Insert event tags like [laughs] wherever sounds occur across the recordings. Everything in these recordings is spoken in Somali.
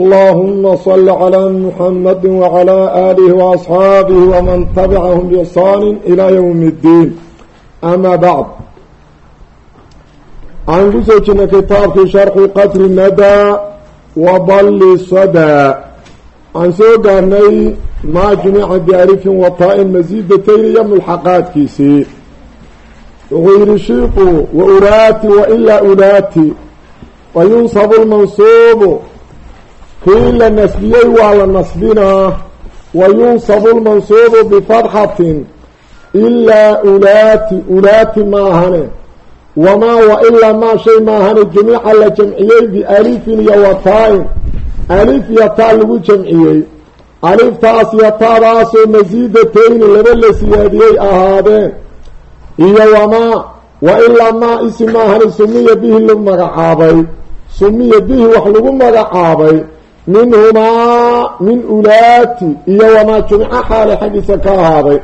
allahuma sali calaa muxamadi wacalaa aalihi waasxaabihi waman tabicahum biixsaani ilaa yowmi iddiin amaa bacd waxaan ku soo jirnay kitaabkii sharxu qadri nadaa wa balli sadaa waxaan soo gaarnay maa jumica biarifin wataa-in masiidatayn iyo mulxaqaadkiisii wuxuu yihi shiiqu wa uraati wailaa uraati wa yunsabu lmansuubu kii la nasbiyey waa la nasbinaa. Wa yunsabu lmansuubu bifadxatin ilaa ulaati ulaati maahane. Wamaa wa ilaa maa shay maahane jamiica la jamciyey bialifin iyo wataa-in. Alif iyo taa lagu jamciyey. Aliftaas iyo taadaasoo masiidatayni laba la siyaadiyey ahaadeen. Iyo wamaa wa ilaa maa isi maahane sumiya bihi lagu magacaabay. Sumiya bihi wax lagu magacaabay minhumaa min ulaati iyo wamaa jumica xaale xaggiisa ka ahaaday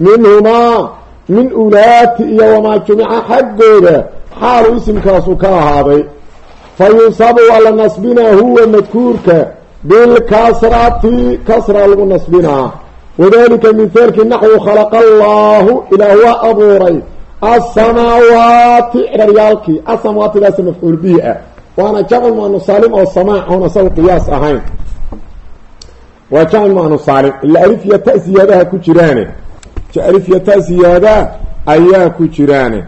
minhumaa min ulaati iyo wamaa jumica xaggooda xaalu isimkaasu ka ahaaday fa yunsabu waa la nasbinaa huwa madkuurka bilkasrati kasra lagu nasbinaa wadalika mithaalkii naxwu khalaqa allaahu ilaah waa abuuray asamaawaati ciraryaalkii asamaawaatidaas mafcuul bihi waana jamc muanu saalim oo samaac oon asaga qiyaas ahayn waa jamc muanu saalim ila alif iyo ta siyaadaha ku jiraane alif iyo ta siyaadaha ayaa ku jiraane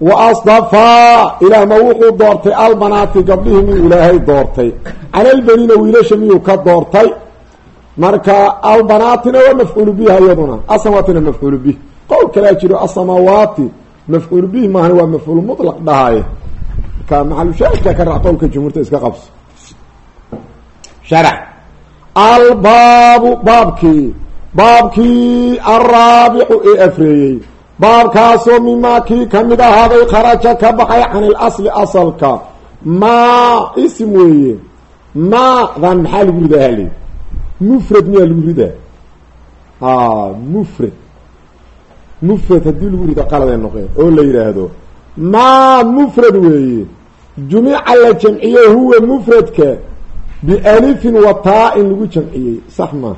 wa asdafaa ilaah ma wuxuu doortay albanaati gabdhihii miyuu ilaahay doortay calalbaniina wiilasha miyuu ka doortay marka albanaatina waa mafcuulu biha iyaduna asamawaatina mafcuulu bih qowl kalaa jiro asamawaati mafcuulu bih maahan waa mafcuul mutlaq dhahaye maalushaahidka ka raac qowlka jumhuurta iska qabso. Sharax. Albaabu baabkii. Baabkii alraabixu ee afreeyey. Baabkaasoo mimaa kii ka mid ahaaday kharaja ka baxay can ilasli asalka. Maa isim weeye. Maadan maxaa lagu ridaa hali mufrad miyaa lagu ridaa? Mufrad. Mufrad haddii lagu rido qalad ee noqeen oo la yidhaahdo. Maa mufrad weeye jumica la jamciyey huwa mufradka bialifin wa taa-in lagu jamciyey sax maa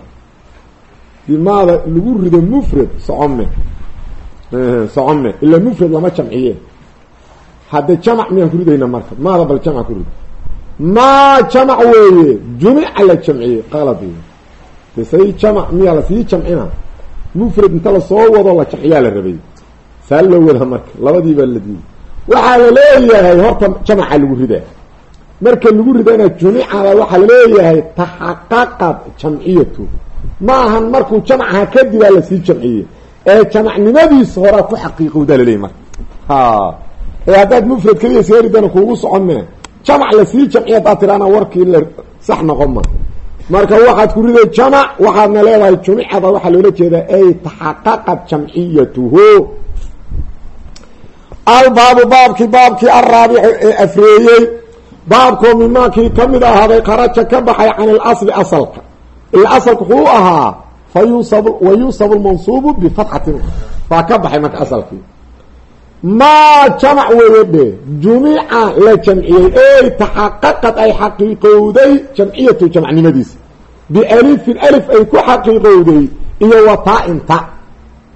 bimaada lagu rido mufrad socome socome ilaa mufrad lama jamciye hadde jamac miyaan ku ridayna marka maada bal jamc ku rid maa jamac weeye jumica la jamciyey qalad de say jamac miyaa la sii jamcina mufrad inta la soo wado la jamciyaa la rabay saa loo wada marka labadii baa la diiday waxaa la leeyahay horta jamaca lagu ridaa marka lagu ridana jumicada waxaa la leeyahay taxaqaqad jamciyatu. Ma ahan markuu jamcaha kadibaa la sii jamciyey ee jamacnimadiisa horaa ku xaqiiqowdaa laleeyahy marka. Ee haddaad mufrad keliya sga ridana kuugu socon mee jamac la sii jamciya haddaad tiraana warkii la sax noqon ma. Marka waxaad ku riday jamac waxaadna leedahay jumicada waxaa loola jeedaa ay taxaqaqad jamciyatuhu albaabu baabkii baabkii alraabixu ee afreeyey. Baabkoo mimaakii ka mid ahaaday kharaja ka baxay can ilasli asalka. Ila asalka wuxuu ahaa fa yunsab wa yunsabu lmansuubu bifatxatin. Baa ka baxay marka asalkii. Maa jamac weeye dhe jumica la jamciyey. Ey taxaqaqad ay xaqiiqowday jamciyatu jamcnimadiisa. Bialifin alif ay ku xaqiiqowday iyo wataa-inta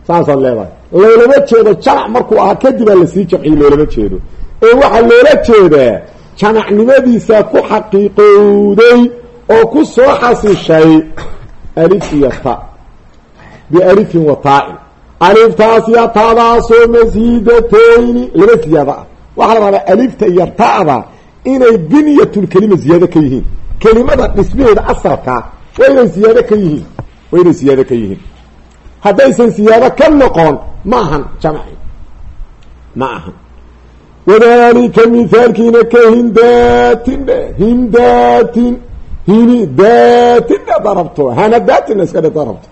saasaad leedahay. Loolama jeedo jamac markuu ahaa kadibaa la sii jamciyey loolama jeedo. Ee waxaa loola jeedaa jamacnimadiisa ku xaqiiqowday oo ku soo xasishay alif iyo ta. Bialifin wa taa-in aliftaas iyo taadaasoo masiidatayni laba ziyaado ah. Waxaa la rabaa alifta iyo ta'da inay biniyatulkelima ziyaado ka yihiin. Kelimada dhismaheeda asalkaa waa inay ziyaado ka yihiin. Waa inay ziyaado ka yihiin haddaysan siyaado ka noqon ma ahan jamci. Ma ahan. Wadalika mithaalkiina ka hindaatin dhe hindaatin hini daatin dhe darabto. Hanadaatinna iska dhe darabto.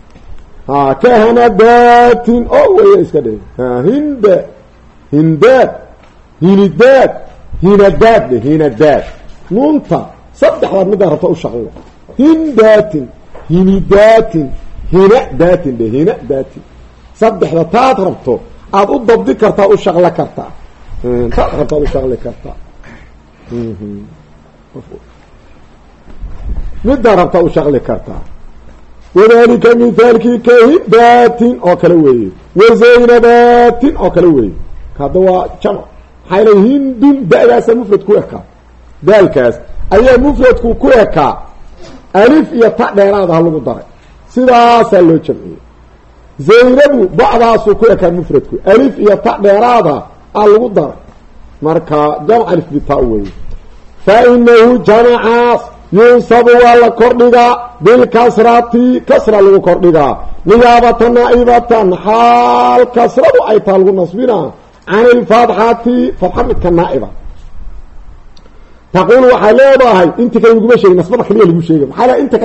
Ka hanadatin oo weya iska dhe hinda hindaad hinidaad hinadaad dhe hinadaad nuunta saddexdaad middaa rabta u shaqlo hindaatin hinidaatin hinadaatin dhe hinadaatin saddexda taad rabto aada u dabdi kartaa u shaqlo kartaa. Taad rabta ad u shaqli kartaa. Middaa rabtaa u shaqli kartaa? Wadalika mithaalkii ka hindaatin oo kale weeye. Wazaynabatin oo kale weeye. Hadda waa jamc maxaa yl hindun da-daasa mufrad ku ekaa daalkaas ayaa mufradku ku ekaa alif iyo ta dheeraada ha lagu daray sidaasaa loo jamciyey zaynabu bacdaasuu ku ekaa mufradku. Alif iyo ta dheeraada a lagu daray. Marka jamc alif bita weeye. Fa inahu jamacaas yunsabu waa la kordhigaa. Bilkasrati kasra lagu kordhigaa. Niyaabatan naa'ibatan xaal kasradu ay taa lagu nasbinaa. Can ilfatxati fatxa midka naa'iba. Taquul waxay leedahay inti kale laguma sheegin nasbada kaliya lagu sheegay. Inta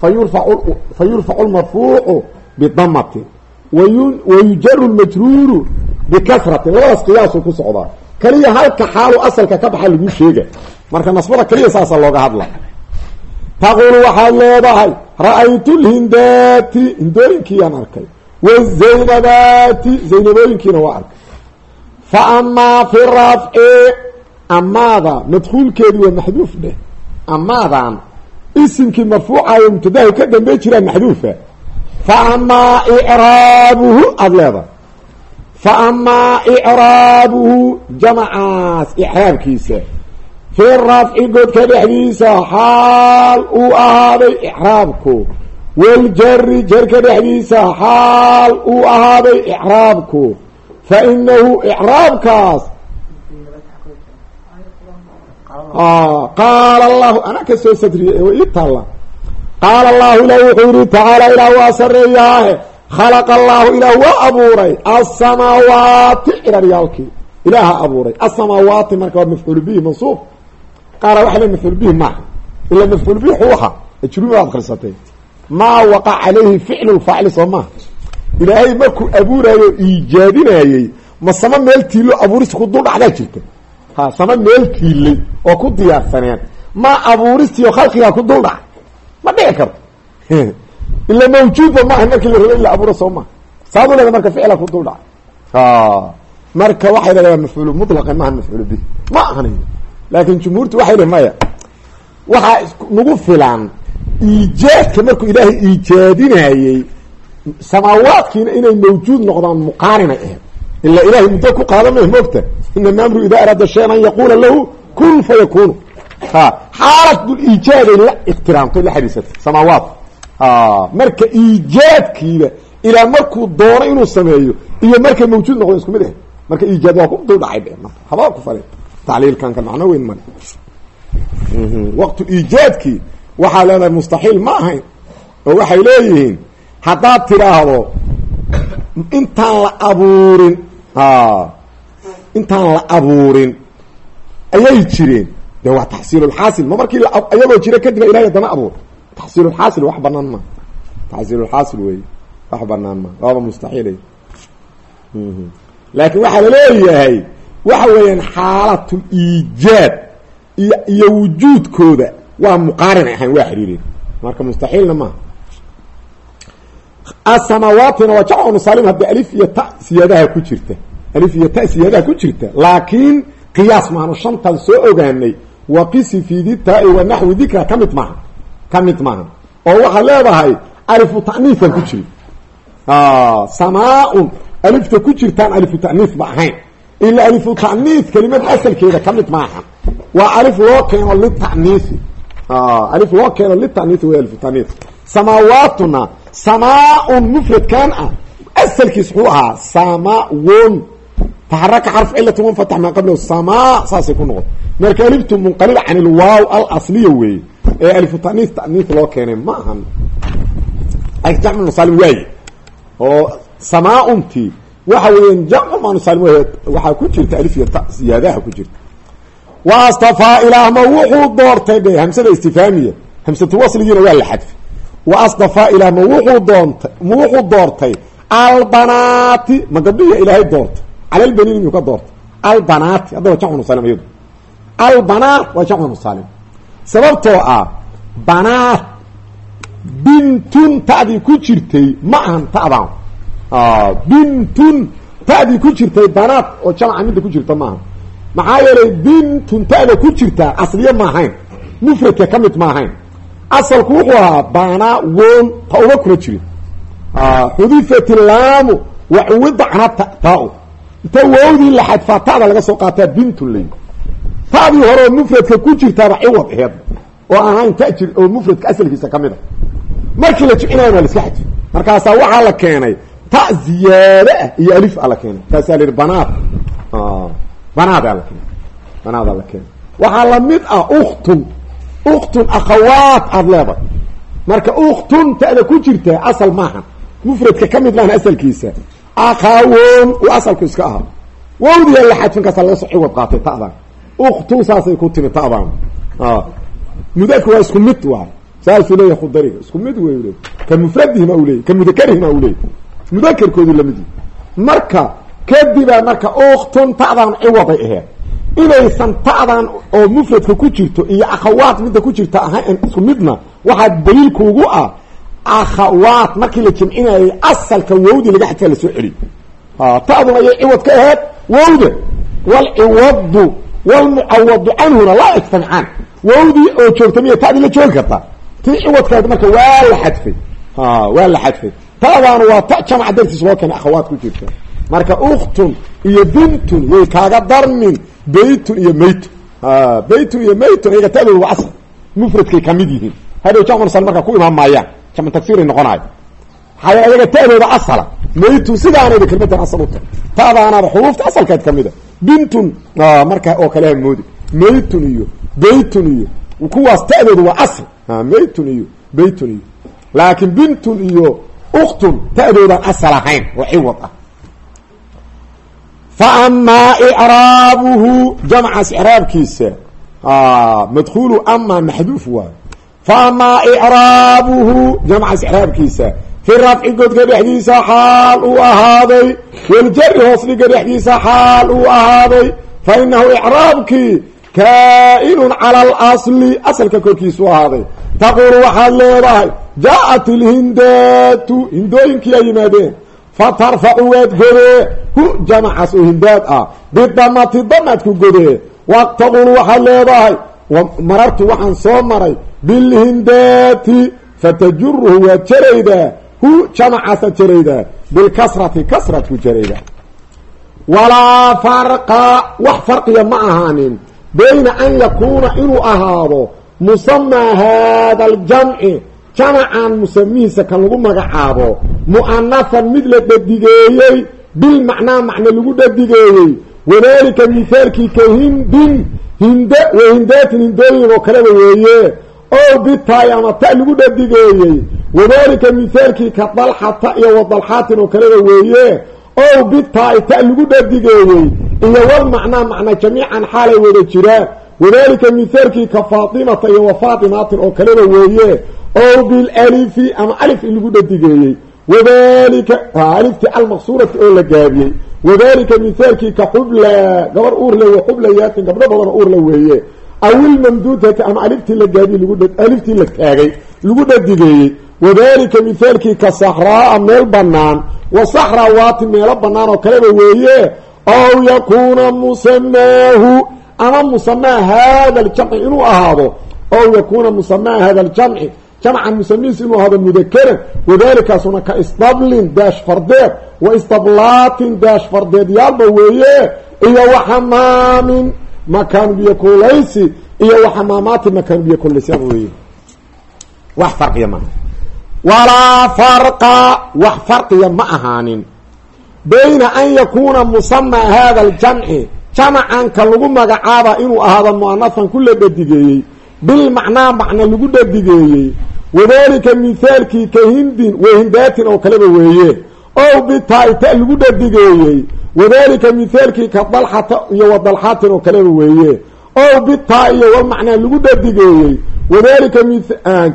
fayurfacu fa yurfacu lmarfuucu bidamatin wayujaru lmajruuru bikasratin labadaas qiyaasuu ku socdaa kaliya halka xaalu asalka ka baxa lagu sheega marka nasbada kaliya saasa looga hadla taquulu waxaad leedahay ra'aytu lhindaati hindooyinkiiyaan arkay wazaynabaati zaynabooyinkiina waa arkay fa amaa fi rafci amaada madkuulkeedi waa maxduuf dheh amaadan isimkii marfuucayo mubtadahu ka dambey jiraa maxduufa. Fa amaa icraabuhu aada leedahay. Fa amaa icraabuhu jamacaas icraabkiisa fi rafci godka dhexdiisa xaal uu ahaaday icraabku waljari jarka dhexdiisa xaal uu ahaaday icraabku fa inahu icraabkaas qaala allahu anaa ka soo sadriyey ee ii taalla. Qaala allahu ilah wuxuu yihi tacaala ilaah waa sareeyaahe khalaqa allahu ilaah waa abuuray. Asamaawaati ciraryaalkii ilaaha abuuray. Asamaawaati marka waa mafcuul bihi mansuub. Qaala waxa le mafcuul bihi maaha ila mafcuul bihi xuu ahaa ajrumi aad akrisatay maa waqac calayhi ficlu lfaacili soo maaha ilaahay markuu abuuraayo iijaadinayey ma sama meel tiilo abuurista ku dul dhacdaa jirta ha sama meel tiilay oo ku diyaarsaneen ma abuuristiio khalqigaa ku dul dhac ma dhici karto [laughs] ila mawjuudba maaha markii la raba in la abuuro soo maha saadu leeda marka ficla ku dul dhac marka waxay leedaha mafcuul mutlaqan maaha mafcuul bihi. Ma ahan laakin jumhuurtu waxay le maya waxaa nagu filan iijaadka markuu ilaahay iijaadinayey samaawaadkiina inay mawjuud noqdaan muqaarinay ahayd ila ilahay muddo ku qaada mah moogta inama amru idaa araada shayan an yaquula lahu kun fayakunu ha xaaladul iijaaday la iktiraamtay la xariisatay samaawaat marka iijaadkiiba ilaa markuu doono inuu sameeyo iyo markay mawjuud noqdo isku mid ahayd marka iijaad waa ku dhacay habaa ku fale tacliilkanka macno weyn male waqtu iijaadkii waxaa leedahay mustaxiil ma ahayn oo waxay leeyihiin haddaad tidhaahdo intaan la abuurin intaan la abuurin. Ayay jireen. De waa taxsiilulxaasil ma markii iyagoo jira kadib ilahay haddana abuur. Taxsiilulxaasil wax banaan ma. Taxsiilulxaasil wey. Wax banaan ma. Waaba mustaxiil laakiin waxaa la leeyahay waxa weeyaan xaalatul iijaad iyo iyo wujuudkooda waa muqaarinay ahayn waa xiriireen. Marka mustaxiilna maaha asamawaatina waa jamcu nusalim haddii alif iyo ta siyaadaha ku jirta. Alif iyo ta siyaadaha ku jirta. Laakiin qiyaas maanu shantan soo ogaanay. Waqisi fi ditaai wa naxwi dikra ka mid maaha ka mid maaha oo waxaad leedahay alifu ta'niisan ku jirin samaa-un. Alifta ku jirtaan alifu ta'niis ma ahayn. Ila alifu ta'niis kelimad asalkeeda ka mid maaha waa alif loo keeno litaniisi alif loo keeno litaniisi way alifu ta'niis samaa-un mufradkan ah asalkiis wuxuu ahaa samawon taxaraka xarf cilati wanfatax maa qablahu samaa saasay ku noqon marka aliftu munqalib can ilwaaw alasliya weeye ee alifu taniis taniis loo keenay ma ahan jamcu musaalim waaye oo samaa-untii waxa weeyaan jamcu manusaalim waay waxaa ku jirta alif iyo ta siyaadaha ku jirta wastafaa ilaahma wuxuu doortay dhe hamsada istifaamiya hamsatu wasligiina waa la xadfay wa asdafaa ilah ma wuxuu doontay ma wuxuu doortay albanaati. Ma gabdhihi ilaahay doortay. Calalbaniini miyuu ka doortay. Albanaati hadda waa jamcu musaalim albanaat waa jamcu musaalim sababtoo ah banaat bintun ta'dii ku jirtay ma ahan ta'daan. Bintun ta'dii ku jirtay banaat oo jamca midda ku jirta maaha maxaa yeelay bintun ta'da ku jirtaa asliye ma ahayn. Mufradka ka mid ma ahayn asalku wuxuu ahaa banaa woon ta uma kuma jirin xudifat laamu wa cuwida cana taa inta wowdii la xadfaa laga soo qaataa bintun lay ta'dii hore oo mufradka ku jirtaaba ciwad aheed oo ahayn ta jir oo mufradka asalkiisa ka mid a markii la jicinayo waa la iska markaasaa waxaa la keenay ta ziyaade ah iyo alif a la keenay. Kaasaa la yihi banaad banaadaa la keenay. Banaadaa la keenay. Waxaa la mid ah uktun uktun akhawaat aada leedahay. Marka uktun ta'da ku jirta asal maaha. Mufradka ka mid maahan asalkiisa. Akhawoon uu asalku iska ahaa. Wawdiya la xadfin kaasa laga soo ciwad qaatay ta'dan uktun saasay ku timi ta'dan mudaka waa isku mid waay saasuu leeyahy khudariga. Isku mid wey ka mufradihima u leeyay ka mudakarihima u leeyay mudakarkoodu la mid marka kadibaa marka uktun ta'dan ciwaday aheed inaysan ta'dan oo mufradka ku jirto iyo akhawaat midda ku jirta ahayn isku midna waxaa daliilkuugu ah akhawaat markii la jimcinayay asalka wowdi laga xadfaa la soo celiy ta'dun ayay ciwad ka aheed wowda walciwadu walmucawadu canhuna laa yajtamicaan wowdii oo joogta miya ta'dii la joogi kartaa tii ciwadkaad marka waa la xadfay. Waa la xadfay. Ta'daana waa ta jamca dartiis loo keenay akhawaat ku jirta. Marka uktun iyo bintun way kaaga darmin baytun iyo maytun baytun iyo maytun ayaga ta'dooda waa asal mufradkay ka mid yihiin. Hadhow jamcsal marka ku imaan maayaan jamcu tagsiiray noqonayo maxaa ayaga ta'dooda asala maytun sidaanayda kelmadan asal u tahay. Ta'daanaaba xuruufta asalkeed ka mid a. Bintun marka oo kaleha moodi. Maytun iyo baytun iyo kuwaas ta'dooda waa asal maytun iyo baytun iyo. Laakiin bintun iyo uktun ta'doodaan asal ahayn oo ciwad ah famaa craabuhu jamcaas icraabkiisa madkuulu ama maxduuf waayo faamaa craabuhu jamcaas icraabkiisa fi rafci godka dhexdiisa xaal uu ahaaday waljari hoosdhiga dhexdiisa xaal uu ahaaday fa inahu icraabkii kaa'inun cala alasli asalka korkiisuu ahaaday taquulu waxaad leedahay jaa-at ilhindaatu hindooyinkii ay yimaadeen fatarfacu waad godee hu jamacaas oo hindaad ah. Bidamati damaad ku godee waqtaqul waxaad leedahay. Marartu waxaan soo maray. Bilhindaati fatajuruhu waad jaraydaa hu jamacaasaad jaraydaa bilkasrati kasraad ku jaraydaa walaa farqa wax farqiya ma ahaanin. Bayna an yakuuna inuu ahaado musamaa haada aljamci jamacan musamihiisa kan lagu magacaabo mu'anafan mid la dhadigeeyey bilmacnaa macno lagu dhadigeeyey wadaalika mihaalkii ka hindin hind wahindaatin hindooyin oo kaleba weeye oo bitaay ama ta lagu dhadigeeyey wadaalika mihaalkii ka dalxata iyo wadalxaatin oo kaleba weeye oo bitaay ta lagu dhadigeeyey iyo walmacnaa macna jamiican xaalay wada jiraan wadaalika mihaalkii ka faatimata iyo wa faatimaatin oo kaleba weeye o bilalifi ama alif in lagu dhadigeeyey wadalika alifti almaqsurati oo la gaabiyey. Wadalika mihaalkii ka xubla gabar uurle wa xublayaatin gabdho badan uurle weeye. Awilmamduudati ama aliftii la gaabiye aliftii la taagay lagu dhadigeeyey wadalika mihaalkii ka saxraaa meel banaan wa saxrawaati meelo banaan oo kaleba weeye. Ow yakuuna musamaahu ama musamaa hada ljamci inuu ahaado. Ow yakuuna musamaa hada jamcan musamihiis inuu ahaado mudakaran wadaalikaasuna ka isdablin daash fardeed wa isdablaatin daash fardeed yaalba weeye iyo waxamaamin makaan biyo kulaysi iyo waxamaamaatin makaan biyo kulaysaan weeye wax farqiya maaha walaa farqa wax farqiya ma ahaanin bayna an yakuuna musamaa hada aljamci jamacanka lagu magacaaba inuu ahaado mu'anafan kula dhadigeeyey bilmacnaa macna lagu dhadigeeyey wadaalika mihaalkii ka hindin wahindaatin oo kaleba weeye. Ow bitaay ta lagu dhadigeeyey wadaalika mihaalkii ka dalxata iyo wadalxaatin oo kaleba weeye. Ow bitaa iyo walmacnaa lagu dhadigeeyey wadaalika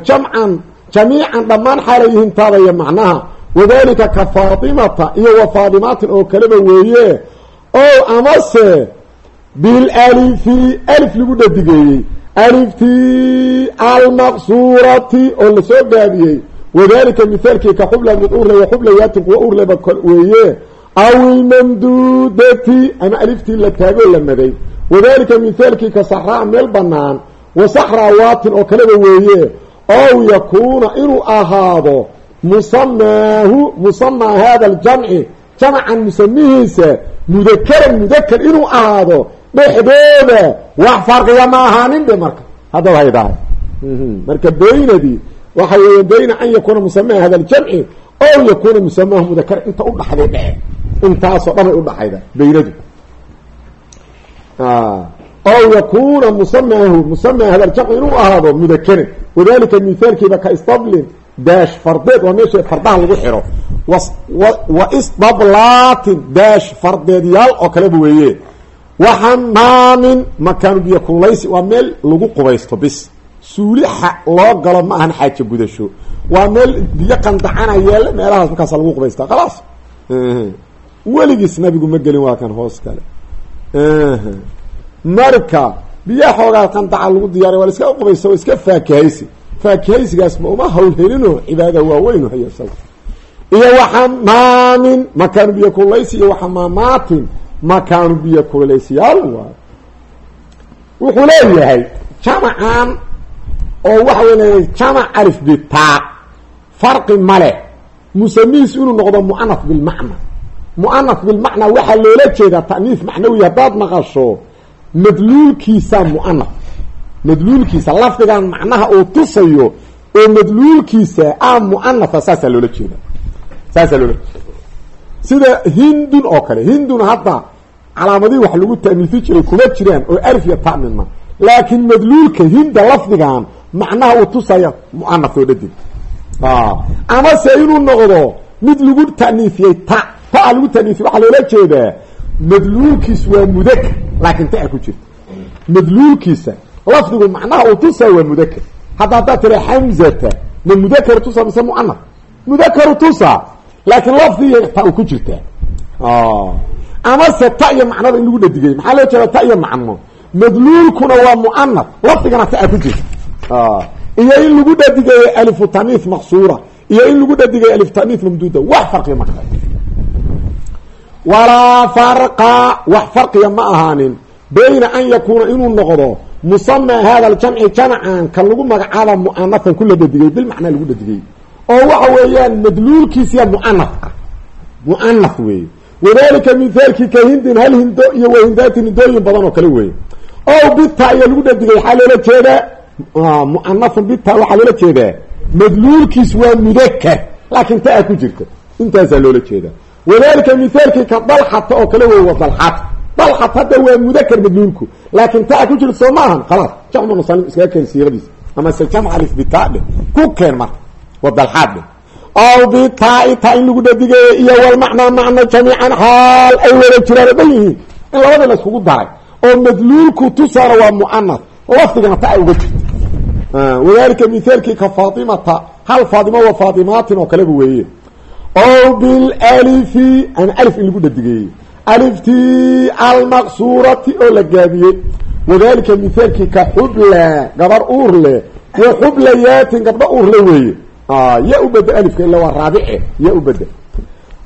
jamcan jamiican dhammaan xaalay yihiin taadaya macnaha. Wadalika ka faatimata iyo wa faadimaatin oo kaleba weeye. O amase bilalifi alif lagu dhadigeeyey aliftii almaqsuurati oo la soo gaabiyey wadalika mithaalkii ka xubla mid urle wa xublayaatin kuwa urleba weeye. Aw ilmamduudati ama aliftii la taagoo la maday. Wadalika mithaalkii ka saxraa meel banaan wa saxrawaatin oo kaleba weeye. Ow yakuuna inuu ahaado musamaahu musamaa hada aljamci jamcan musamihiisa mudakaran mudakar inuu ahaado dhexdooda wax farqiga ma ahaanin be marka. Haddaba haydahay marka baynadii waxa weeye bayna an yakuuna musamaa hada aljamci ow yakuuna musamaahu mudakar inta udhaxday dhexe. Intaasoo dhan ay udhaxayda baynadu ow yakuuna musamaahu musamaa hada aljamci inuu ahaado mudakaran wadalika mithaalkiiba ka stablin daash fardeed waa meesha fardaha lagu xiro. Wa isdablaatin daash fardeedyaal oo kaleba weeye waxamaamin makaanu biyo kuulaysi waa meel lagu qubaysto bis. Suulixa loo galo ma ahan xaaja gudasho. Waa meel biyo qandacana yeele meelahaas markaasa lagu qubaystaa khalaas. Weligiis nabigu ma gelin waa kan hoos kale. Marka biya xoogaa qandaca lagu diyaariy waa la iska qubaysta waa iska faakihaysi faakihaysigaas ma uma hawl helino cibaada waaweynu haya isaga iyo waxamaamin makaanu biyo kuulaysi iyo waxamaamaatin makaanu biyo kuulaysiyaal waay wuxuu leeyahay jamacan oo waxa wey leeyahay jamac alif bitaa farqi male musamihiis inuu noqdo muanaf bilmacna muanaf bilmacna waxaa loola jeedaa ta'niif macnawi haddaad maqasho madluulkiisa muanaf madluulkiisa lafdigan macnaha uu tusayo oo madluulkiisa a muanafa saasaa loola jeeda saasaa loola jeeda sida hindun oo kale hindun hadda calaamadihii wax lagu ta'niifi jiray kuma jiraan oo alif iyo ta midna. Laakiin madluulka hinda lafdigan macnaha uu tusaya muanaf oo dhadig amase inuu noqdo mid lagu ta'niifiyey ta ta lagu ta'niifiyey waxaa loola jeedaa madluulkiis waa mudakar laakiin ta ku jirta madluulkiisa lafdigu macnaha uu tusaa waa mudakar hadda haddaad tira xamzata ma mudakar tusaa mise muanaf mudakaru tusaa laakiin lafdiga ta u ku jirtaa amase ta iyo macnada in lagu dhadigay. Maxaa loo jeeda ta iyo macno? Madluulkuna waa muanaf lafdigana ta ku jirta iyo in lagu dhadigayo alifu taniif maqsuura. Iyo in lagu dhadigayo alif taniif mamduuda. Wax farqiga marka walaa farqa wax farqiga ma ahaanin. Bayna an yakuuna inuu noqdo musamaa hada aljamci jamcan kan lagu magacaaba muanafan kula dhadigay bilmacnaa lagu dhadigay. Oo waxa weeyaan madluulkiisiya muanaf ah. Muanaf weeye wadalika mithaalkii ka hindin hal hindo iyo wahindaatin hindooyin badan oo kale weeye. O bita iyo lagu dhadigay waxaa loola jeedaa muanafun bita waxaa loola jeedaa madluulkiis waa mudakar laakiin ta a ku jirta. Intaasaa loola jeedaa. Wadalika mithaalkii ka dalxata oo kale wey wa dalxat. Dalxat hadda waa mudakar madluulku laakiin ta a ku jirta soo ma ahan khalaas. Jamcu musalim iskaga keen siiradiisa ama se jamc alif bita dheh ku keen marka wa dalxaad aw bitaa taa in lagu dhadigeeyo iyo walmacnaa macno jamiican xaal ay wada jiraan o dhan yihiin in labada la iskugu daray. Oo madluulku tusaana waa muanaf lafdigana ta ay uga jirto wadalika mithaalkii ka faatimata hal faatima wa faatimaatin oo kaleba weeye. Ow bilalifi ama alif in lagu dhadigeeyey aliftii almaqsuurati oo la gaabiyey. Wadalika mithaalkii ka xubla gabar uur leh wa xublayaatin gabdho uur le weeye ya u beda alifka ila waa raabice ya u beda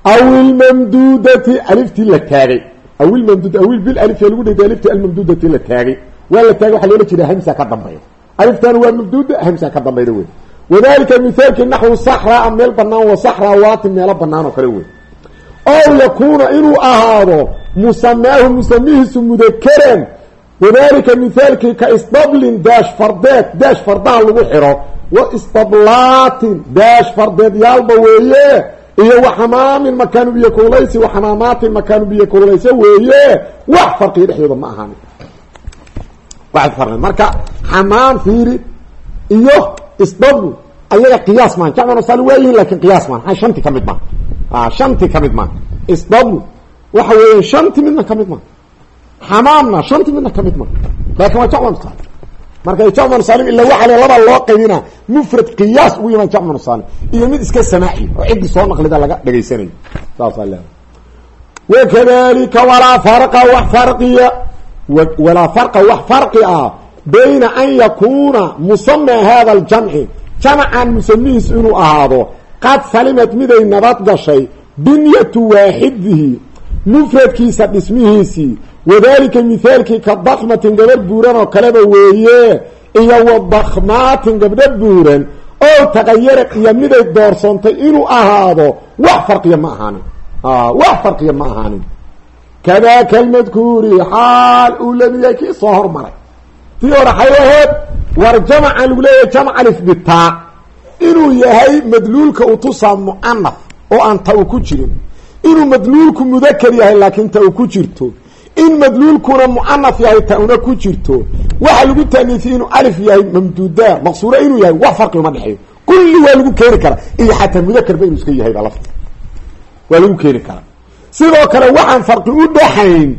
aw ilmamduudati aliftii la taagay aw ilmamduud awil bil alif lagu dhigay aliftii almamduudati la taagay waa la waxaa loola jeeda hamsa ka dambayda aliftan waa mamduuda hamsa ka dambayda wey wadalika mithaalkii naxwu saxraa meel banaan wa saxrawaatin meelo banaan kale wey ow yakuuna inuu ahaado musamaahu musamihiisu mudakaran wadalika mithaalkii ka isdablin daash fardeed daash fardaha lagu xiro wa isdablaatin daash fardeed yaalba weeye. Iyo wa xamaamin makaanu biyo kululaysi wa xamaamaatin makaanu biyo kululaysa weeye. Wax farqiga dhexdooda ma ahaan wax farqi. Marka xamaam fiiri iyo isdablu ayaga qiyaas maan. Jamcuna sali waa yihiin laakiin qiyaas maan. Shanti ka mid maa a shanti ka mid maa isdablu waxa weeya shanti midna ka mid maa xamaamna shanti midna ka mid maa laakiin waa jamcuna sal marka jamcu saalim ila waxa laba loo qaybina mufrad qiyaas ugu yimaad jamcu saalim iyo mid iska samaaci oo ciddi soo naqlida laga dhegaysanayo saasaa leedahay wakadalika walaa farqa wax farqiya walaa farqa wax farqi ah bayna an yakuuna musama hada aljamci jamcan musamihiis inuu ahaado qad salimad miday nabad gashay binyatu waaxidihi mufradkiisa dhismihiisii wadalika mithaalkii ka dakmatin gabadh buuran oo kaleba weeye iyo wa dakmaatin gabdho buuran oo tagayarad iyo miday doorsoontay inuu ahaado wax farqiya ma ahaanin wax farqiya ma ahaanin kadaaka almadkuuri xaal uu lamiyay kii soo hormaray tii hore xay aheed war jamaca lagu leeyahay jamc alif bitaa inuu yahay madluulka utusaa mucanaf oo aan ta u ku jirin inuu madluulku mudakar yahay laakiin ta u ku jirto in madluulkuna mucanaf yahay ta una ku jirto waxa lagu taaniifiyey inuu alif yahay mamduuda maqsuura inuu yahay wax farqi uma dhexeeyo. Kulli waa lagu keeni karaa iyo xataa mudakarba inuu iska yahay baa lafta. Waa lagu keeni karaa. Sidoo kale waxaan farqi u dhaxayn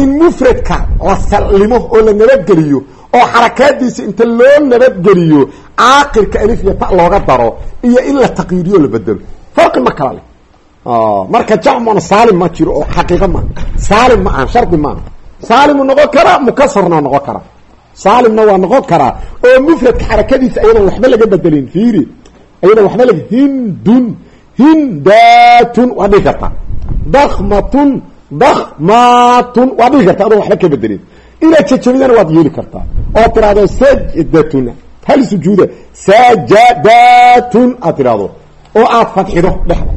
in mufradka la sallimo oo la nabadgeliyo oo xarakaadiisa inta loo nabadgeliyo caaqirka alif iyo ta looga daro iyo in la taqyiiriyo la bedelo. Farqi ma kala leh marka jamcuna saalim ma jiro oo xaqiiqa maa saalim ma aha shardi maaha saalimu noqon karaa mukasarna noqon karaa saalimna waa noqon karaa oo mufradka xarakadiisa ayadan waxba laga bedelin fiiri. Ayadan waxba laga hindun. Hindatun waa dhihi kartaa dakmatun dakmatun waa dhihi karta adoo waxba ka bedelin inaad jajabidana waad yeeli kartaa oo tiraahdo sajdatun hal sujuuda sajadatun aad tiraahdo. Oo aad fadxido dhexda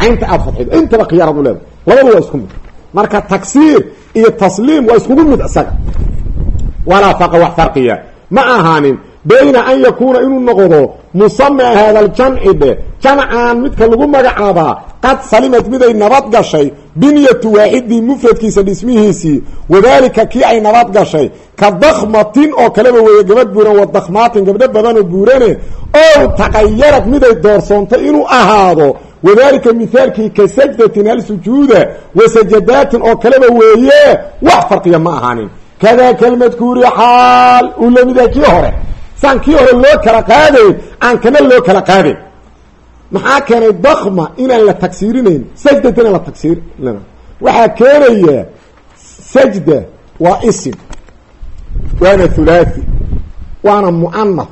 caynta aad fadxido intaba khiyaarad u leedahay labadu waa isku mid. Marka taksiir iyo tasliim waa iskugu mid isaga walaa faqa wax farqiya. Ma ahaanin bayna an yakuuna inuu noqdo musama hada aljamci dhe jamcan midka lagu magacaabaa qad salimad miday nabad gashay binyatu waaxidii mufradkiisa dhismihiisii wadalika kii ay nabad gashay ka dakmatin oo kaleba weeye gabadh buuran wa dakmaatin gabdho badanoo buurane ow taqayarad miday doorsoontay inuu ahaado wadalika mithaalkii ka sajdatin hal sujuuda wa sajadaatin oo kaleba weeye wax farqiya ma ahaanin kadaka almadkuuri xaal uu lamida kii hore saan kii hore loo kala qaadayn aan kana loo kala qaadayn maxaa keenay dakma inaan la tagsiirinayn sajdata inaan la tagsiirina waxaa keenaya sajda waa isim waana thulaathi waana mu'anaf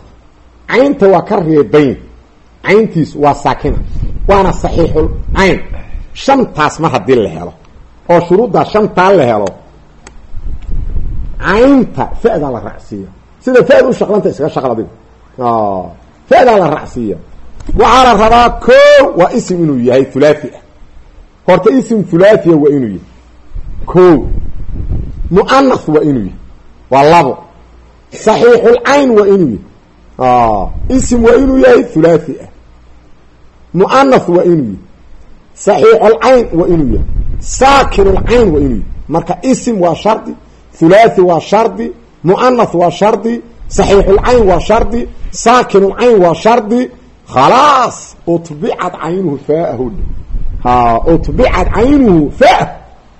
caynta waa ka reebayn cayntiisu waa saakina waana saxiixul cayn shantaas mar haddii la helo oo shuruuddaa shantaa la helo caynta fa'daa la raacsiiya sida fa'da u shaqlanta iskaga shaql adiga fa'daa la raacsiiya waxaa la rabaa ko waa isim inuu yahay thulaathi ah horta isim thulaathiya waa inuu yahay. Ko mu'anath waa inuu yahay. Waa labo. Saxiixulcayn waa inuu yahay. Isim waa inuu yahay thulaathi ah mu'anath waa inuu yahay. Saxiixulcayn waa inuu yahay. Saakinulcayn waa inuu yahay. Marka isim waa shardi thulaathi waa shardi mu'anath waa shardi saxiixulcayn waa shardi saakinulcayn waa shardi. Khalaas utbicad caynuhu faahu. Ha utbicad caynuhu faah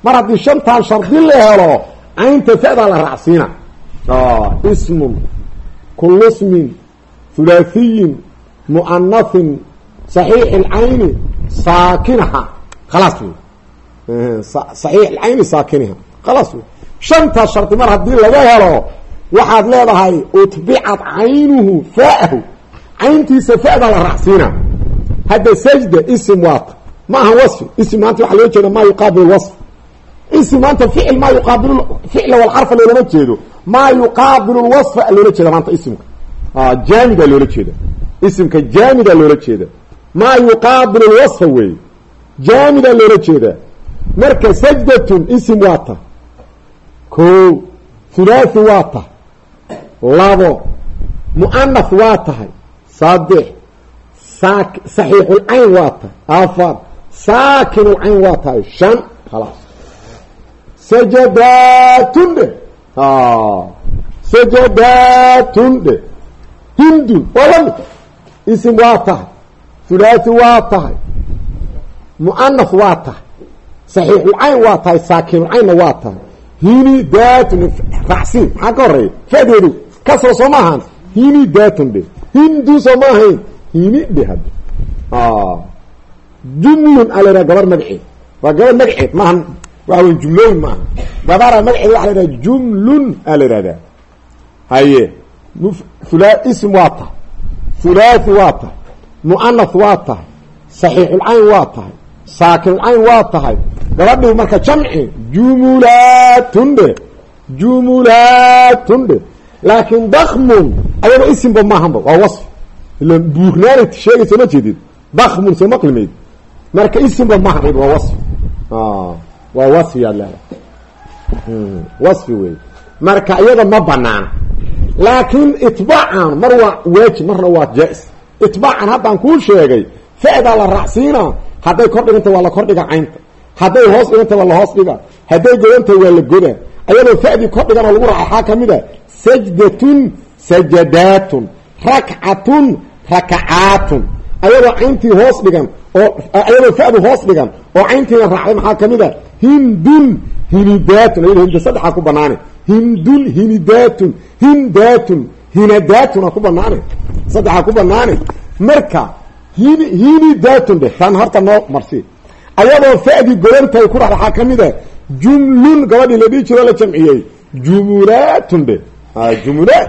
mar haddii shantaan shardi la helo caynta fa'daa la raacsiina. Ismun kulu smin hulaahiyin mu'anathin saxiixi lcayni saakinaha khalaas wey saxiix lcayni saakiniha khalaas wey shantaas shardi mar haddii laga helo waxaad leedahay utbicad caynuhu faahu cayntiisa fa'daa la raacsiina hadda sajda isim waata ma aha wasfi isim maanta waxaa loo jeeda maa yuqaabil wasf isim maanta ficil maa yuqaabil ficla walxarfa loolama jeedo maa yuqaabil lwasfa loola jeeda maanta isimka jaamidaa loola jeeda jeeda maa yuqaabil lwasfa weeye jaamidaa loola jeeda marka sajdatun isim waata ko hulaathi waa tahay labo mu'anath waa tahay. Saddex saa saxiixulcayn waa tahay afar saakinulcayn waa tahay shan khalaas. Sajadaatun dhe sajadaatun dhe hindun waa la mid. Isim waa tahay hulaathi waa tahay. mu'anath waa tahay. saxiixulcayn waa tahay. saakinulcaynna waa tahay. hini daatun racsiin maxaa ka horreeya fa'deedu kasra soo ma ahan hinidatun dhe hindu soo ma ahayn hini dhe hadda jumlun a la yhaha gabar magaceed waa gabar magaceed maaha waxa wey jumlooyin maaha gabara magaceed waxa la yhaha jumlun a la yihahdaa haye ism waa tahay hulaathi waa tahay mu'anath waa tahay saxiixulcayn waa tahay saakinulcayn waa tahay gabadhii marka jamci jumulatun dhe jumulatun dhe laakiin dakmun ayaba isimba maahanba waa wasf. Ila buurnaana sheegayso ma jeedid dakmun soo maqlimayd marka isimba maahan waa wasf. Waa wasfi yaad leedahay wasfi wey marka iyada ma banaana laakiin itbaacan mar waa waajib marna waa jaa-is itbaacan haddaan kuu sheegay fa-daa la raacsiina hadday kor dhiganta waa la kor dhiga caynta. Hadday hoos dhiganta waa la hoos dhiga hadday godanta waa la goda ayadoo fa'dii kor lagu raaca waxaa ka mid a sajdatun sajadaatun rakcatun rakacaatun ayadoo cayntii hoos dhigan oo ayadoo fa'du hoos dhigan oo cayntiina raacday maxaa ka mid a hindun hinidaatun. Ayado hinda saddexaa ku banaane hindun hinidaatun hindaatun hinadaatuna ku banaane saddexaa ku banaane marka hin hinidaatun dheh tan horta noo marsi. Ayadoo fa'dii godantahay ku raacday waxaa ka a jumlun gabadhii la dhihi jiroo la jamciyey. Jumulaatun dhe jumulaat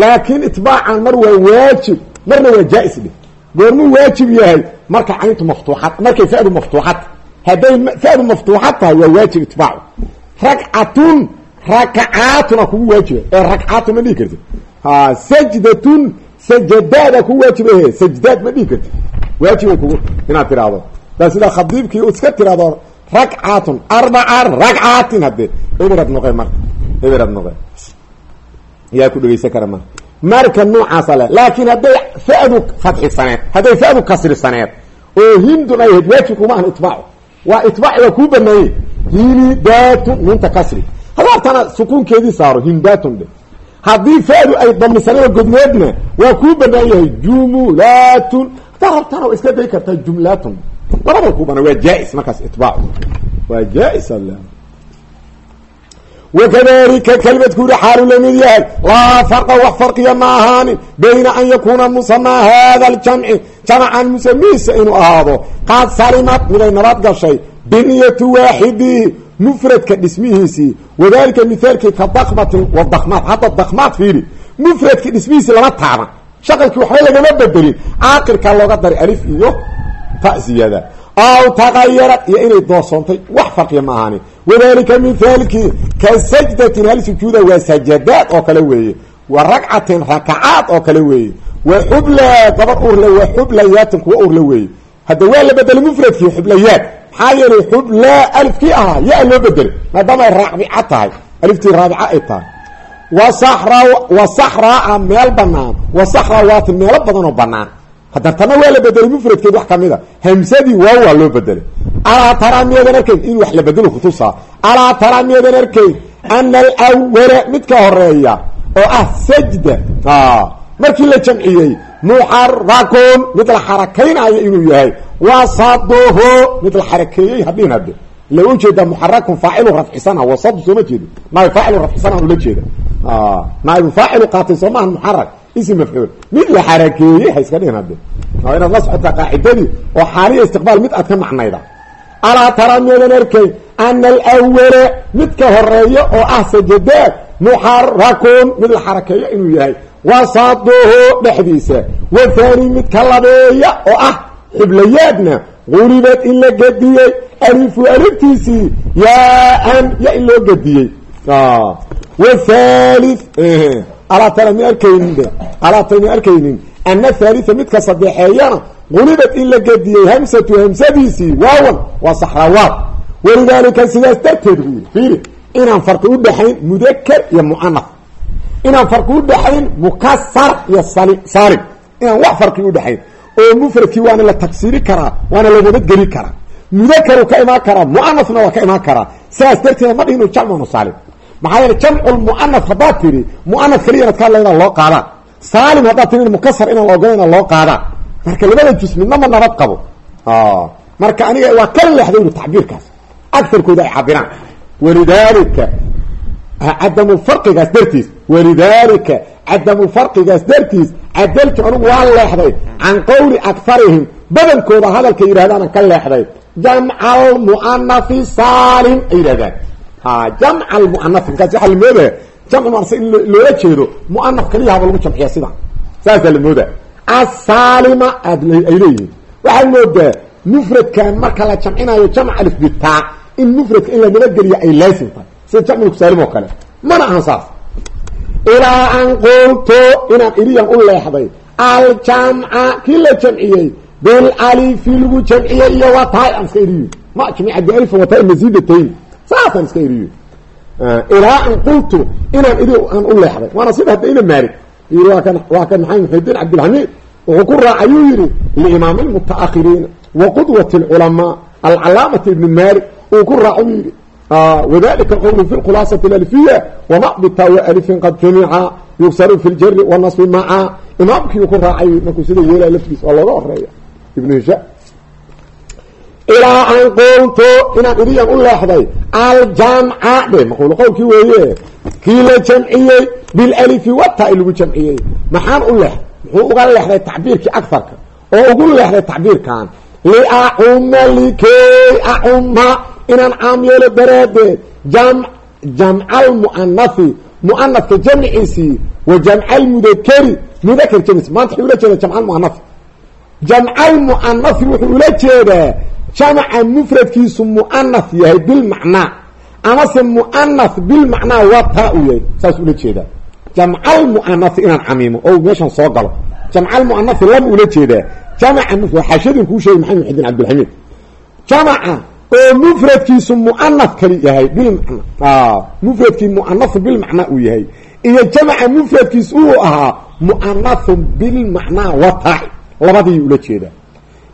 laakiin itbaacan mar waa waajib marna waa jaa-is dheh goormuu waajib yahay marka cayntu maftuuxad markay fa'du maftuuxad. Hadday fa'du maftuuxad tahay waa waajib itbaacu ragcatun rakacaatuna kugu waajiba ee ragcaatun ma dhihi kartid. Ha sajdatun sajadaada kugu waajibahe sajdaad ma dhihi kartid. Waajibay kugu inaad tiraahdo. Baa sidaa khadiibkii u iska tiraahdo ragcatun arbaca ragcaatin haddee eberad noqe marka. Eberad noqe yaa ku dhegeysan kara marka. Marka noocaasa le laakiin hadday fa'du fadxisaneed hadday fa'du kasrisaneed oo hindun ay ahayd waajibkuma ahan itbaacu. Waa itbaaci waa kuu baneeyey hinidaatun minta kasri hadaartana sukuunkeedii saaro hindaatun dhe haddii fa'du ay damisaneen godneedna waa kuu banaan yahay jumulaatun hadaa rabtana waa iska day kartaa jumlaatun labada kuu banaan waa jaa-is markaas itbaacu waa jaa-is wakadalika kelimadku yuri xaalu la mid yahay. Laa farqa wax farqiya ma ahaanin. Bayna an yakuuna musamaa hada ljamci jamacan musamihiisa inuu ahaado. Qaad salimad miday nabad gashay. Biniyati waaxidihi mufradka dhismihiisii wadalika mithaalkii ka dakmatin wa dakmaat hadda dakmaat fiiri mufradki dhismihiisii lama taaban shaqalkii waxba lagama bedelin caaqirkaa looga daray alif iyo ta'siyada aw tagayarad iyo inay doorsoontay wax farqiya ma ahaanin wadalika mithaalkii ka sajdatin hal sujuuda waa sajadaad oo kale weeye. Wa ragcatin rakacaad oo kale weeye. Wa xubla gabar urle wa xublayaatin kuwa urle weeye. Hadda waa la bedelay mufradkii xublayaad maxaa yeelay xublaa alifkii ahaa yaa loo bedelay maadaama ay raabica tahay aliftii raabica ay tahay. Wasaxra wasaxraa meel banaan wasaxrawaatin meelo badan oo banaan hadartana waa la bedelay mufradkeed wax ka mid a. Hamsadii waaw waa loo bedelay alaa taraa miyadan arkayn? In wax la bedelo kutusaa alaa taraa miyadan arkayn? Ana alwala midka horreeya oo ah sajda markii la jamciyey muxarakun mid la xarakaynayo inuu yahay wasaduhu mid la xarakeeyey hadhihin hadde la u jeedaa muxarakun faacilu rafcisana wasadu sooma jeedo. Naab faacilu rafcisana ula jeeda. Naaibu faacilu qaatay soo maaha muxarak ism mafcuul mid la xarakeeyey ha iska dhihin hadde waa inaad la socotaa qaacidadii oo xaaliya istiqbaal mid aad ka macnayda. Alaa tara miyadan arkay ana alwala midka horeeyo oo ah sajadaad muxarakun mid la xarakeeyo inuu yahay wasaduhu dhexdiisa wathani midka labeeya oo ah xublayaadna gulibad in la gediyey alifu aliftiisii yaa-an ya in loo gediyey wathali alaa tara mi arkaynin alaa tara mi arkaynin ana thalitha midka saddexeeyana gulibad in la gediyey hamsatu hamsadiisii waawan waa saxrawaad walidaalika sidaas darteed buu yiri fiiri inaan farqi u dhexayn mudaker iyo muanaf inaan farqi u dhexayn mukasar iyo saalim inaan wax farqi u dhexayn oo mufradkii waana la tagsiiri karaa waana la nabadgeli karaa. Mudakaru ka imaan karaa muanafna waa ka imaan karaa. Sidaas darteed ma dhihinu jamcunu saalim maxaa yeele jamculmuanaf haddaad tiri muanaf keliya inaad ka hadla inaan loo qaadaan saalim haddaad tiri mukasar inaan laogola inaan loo qaadaan marka labada jus midna ma nabad qabo. Marka aniga waa kala leexday inu tacbiirkaas. Agarkooda ay cabiraan walidaalika cadamu farqigaas dartiis walidaalika cadamu farqigaas dartiis cadaltu anugu waa leexday can qowli akarihim badankooda hadalka yidhahdaanan ka leexday jamca almu'anafi saalim ay yidhahdaan ha jamca almu'anafi markaas waxaa la moodaya jamcu muanaf in loola jeedo mu'anaf kaliyaaba lagu jamciya sidan saasaa la moodaa asaalima aad ay leeyihiin waxaad moodaa mufradkan marka la jamcinayo jamc alif bitaa in mufradka in la nabadgeliyo ay laasim tahay sida jamcu saalim oo kale. Mana ahan saas. Ilaa an qultu inaan iriyan u leexday. Aljamca kii la jamciyey bilalifi lagu jamciyey iyo wataay aan iska iriyo ma jamica bialifin wataay masiidatayn saasaan iska iriyo ilaa an qultu inaan iri aan u leexday. Waana sida hadda ina maalig yii waa kan waa kan maxamed muxidiin cabdilxamiid wuxuu ku raacayuu yihi liimaami lmutaahiriina wa lculamaa alcalaamati ibni maalik. Uu ku raaca u yihi wdalika qwl fi khulaasati alfiya wama bitawi alifin qad jumica yugsaru fi ljari wanasbi maca imaamkii ku raacay markuu sida yeelay laftiis waa looga horreeya ibnu hishaam ilaa an qultu inaan idiyan u leexday aljamca dhe maquul qowlkii weeye kii la jamciyey bilalifi wata lagu jamciyey maxaan u leexday muxuu uga leexday tacbiirkii agarka oo ugu leexday tacbiirkan liacuma likey acuma inaan caam yeelo daraadeed jam jamcalmu'anafi mu'anafka jamciisii wa jamcalmudakeri mudakar jamciisi maanta wuxuu ula jeeda jamcalmu'anafi jamcalmu'anafi wuxuu ula jeedaa jamca mufradkiisu mu'anaf yahay bilmacnaa amase mu'anaf bilmacnaa wataa uu yahay saas ula jeedaa. Jamcalmu'anafi inaan camiimo oo meeshan soo galo. Jamcalmu'anafi lama ula jeedaa. Jamca xaashadin kuu sheegay maxamed muxudiin cabdilxamiid jamca oo mufradkiisu mu'anaf kali yahay bilmacna mufradkii mu'anafu bilmacnaa uu yahay. Iyo jamca mufradkiis uu ahaa mu'anafun bilmacnaa wataaci labadii ula jeedaa.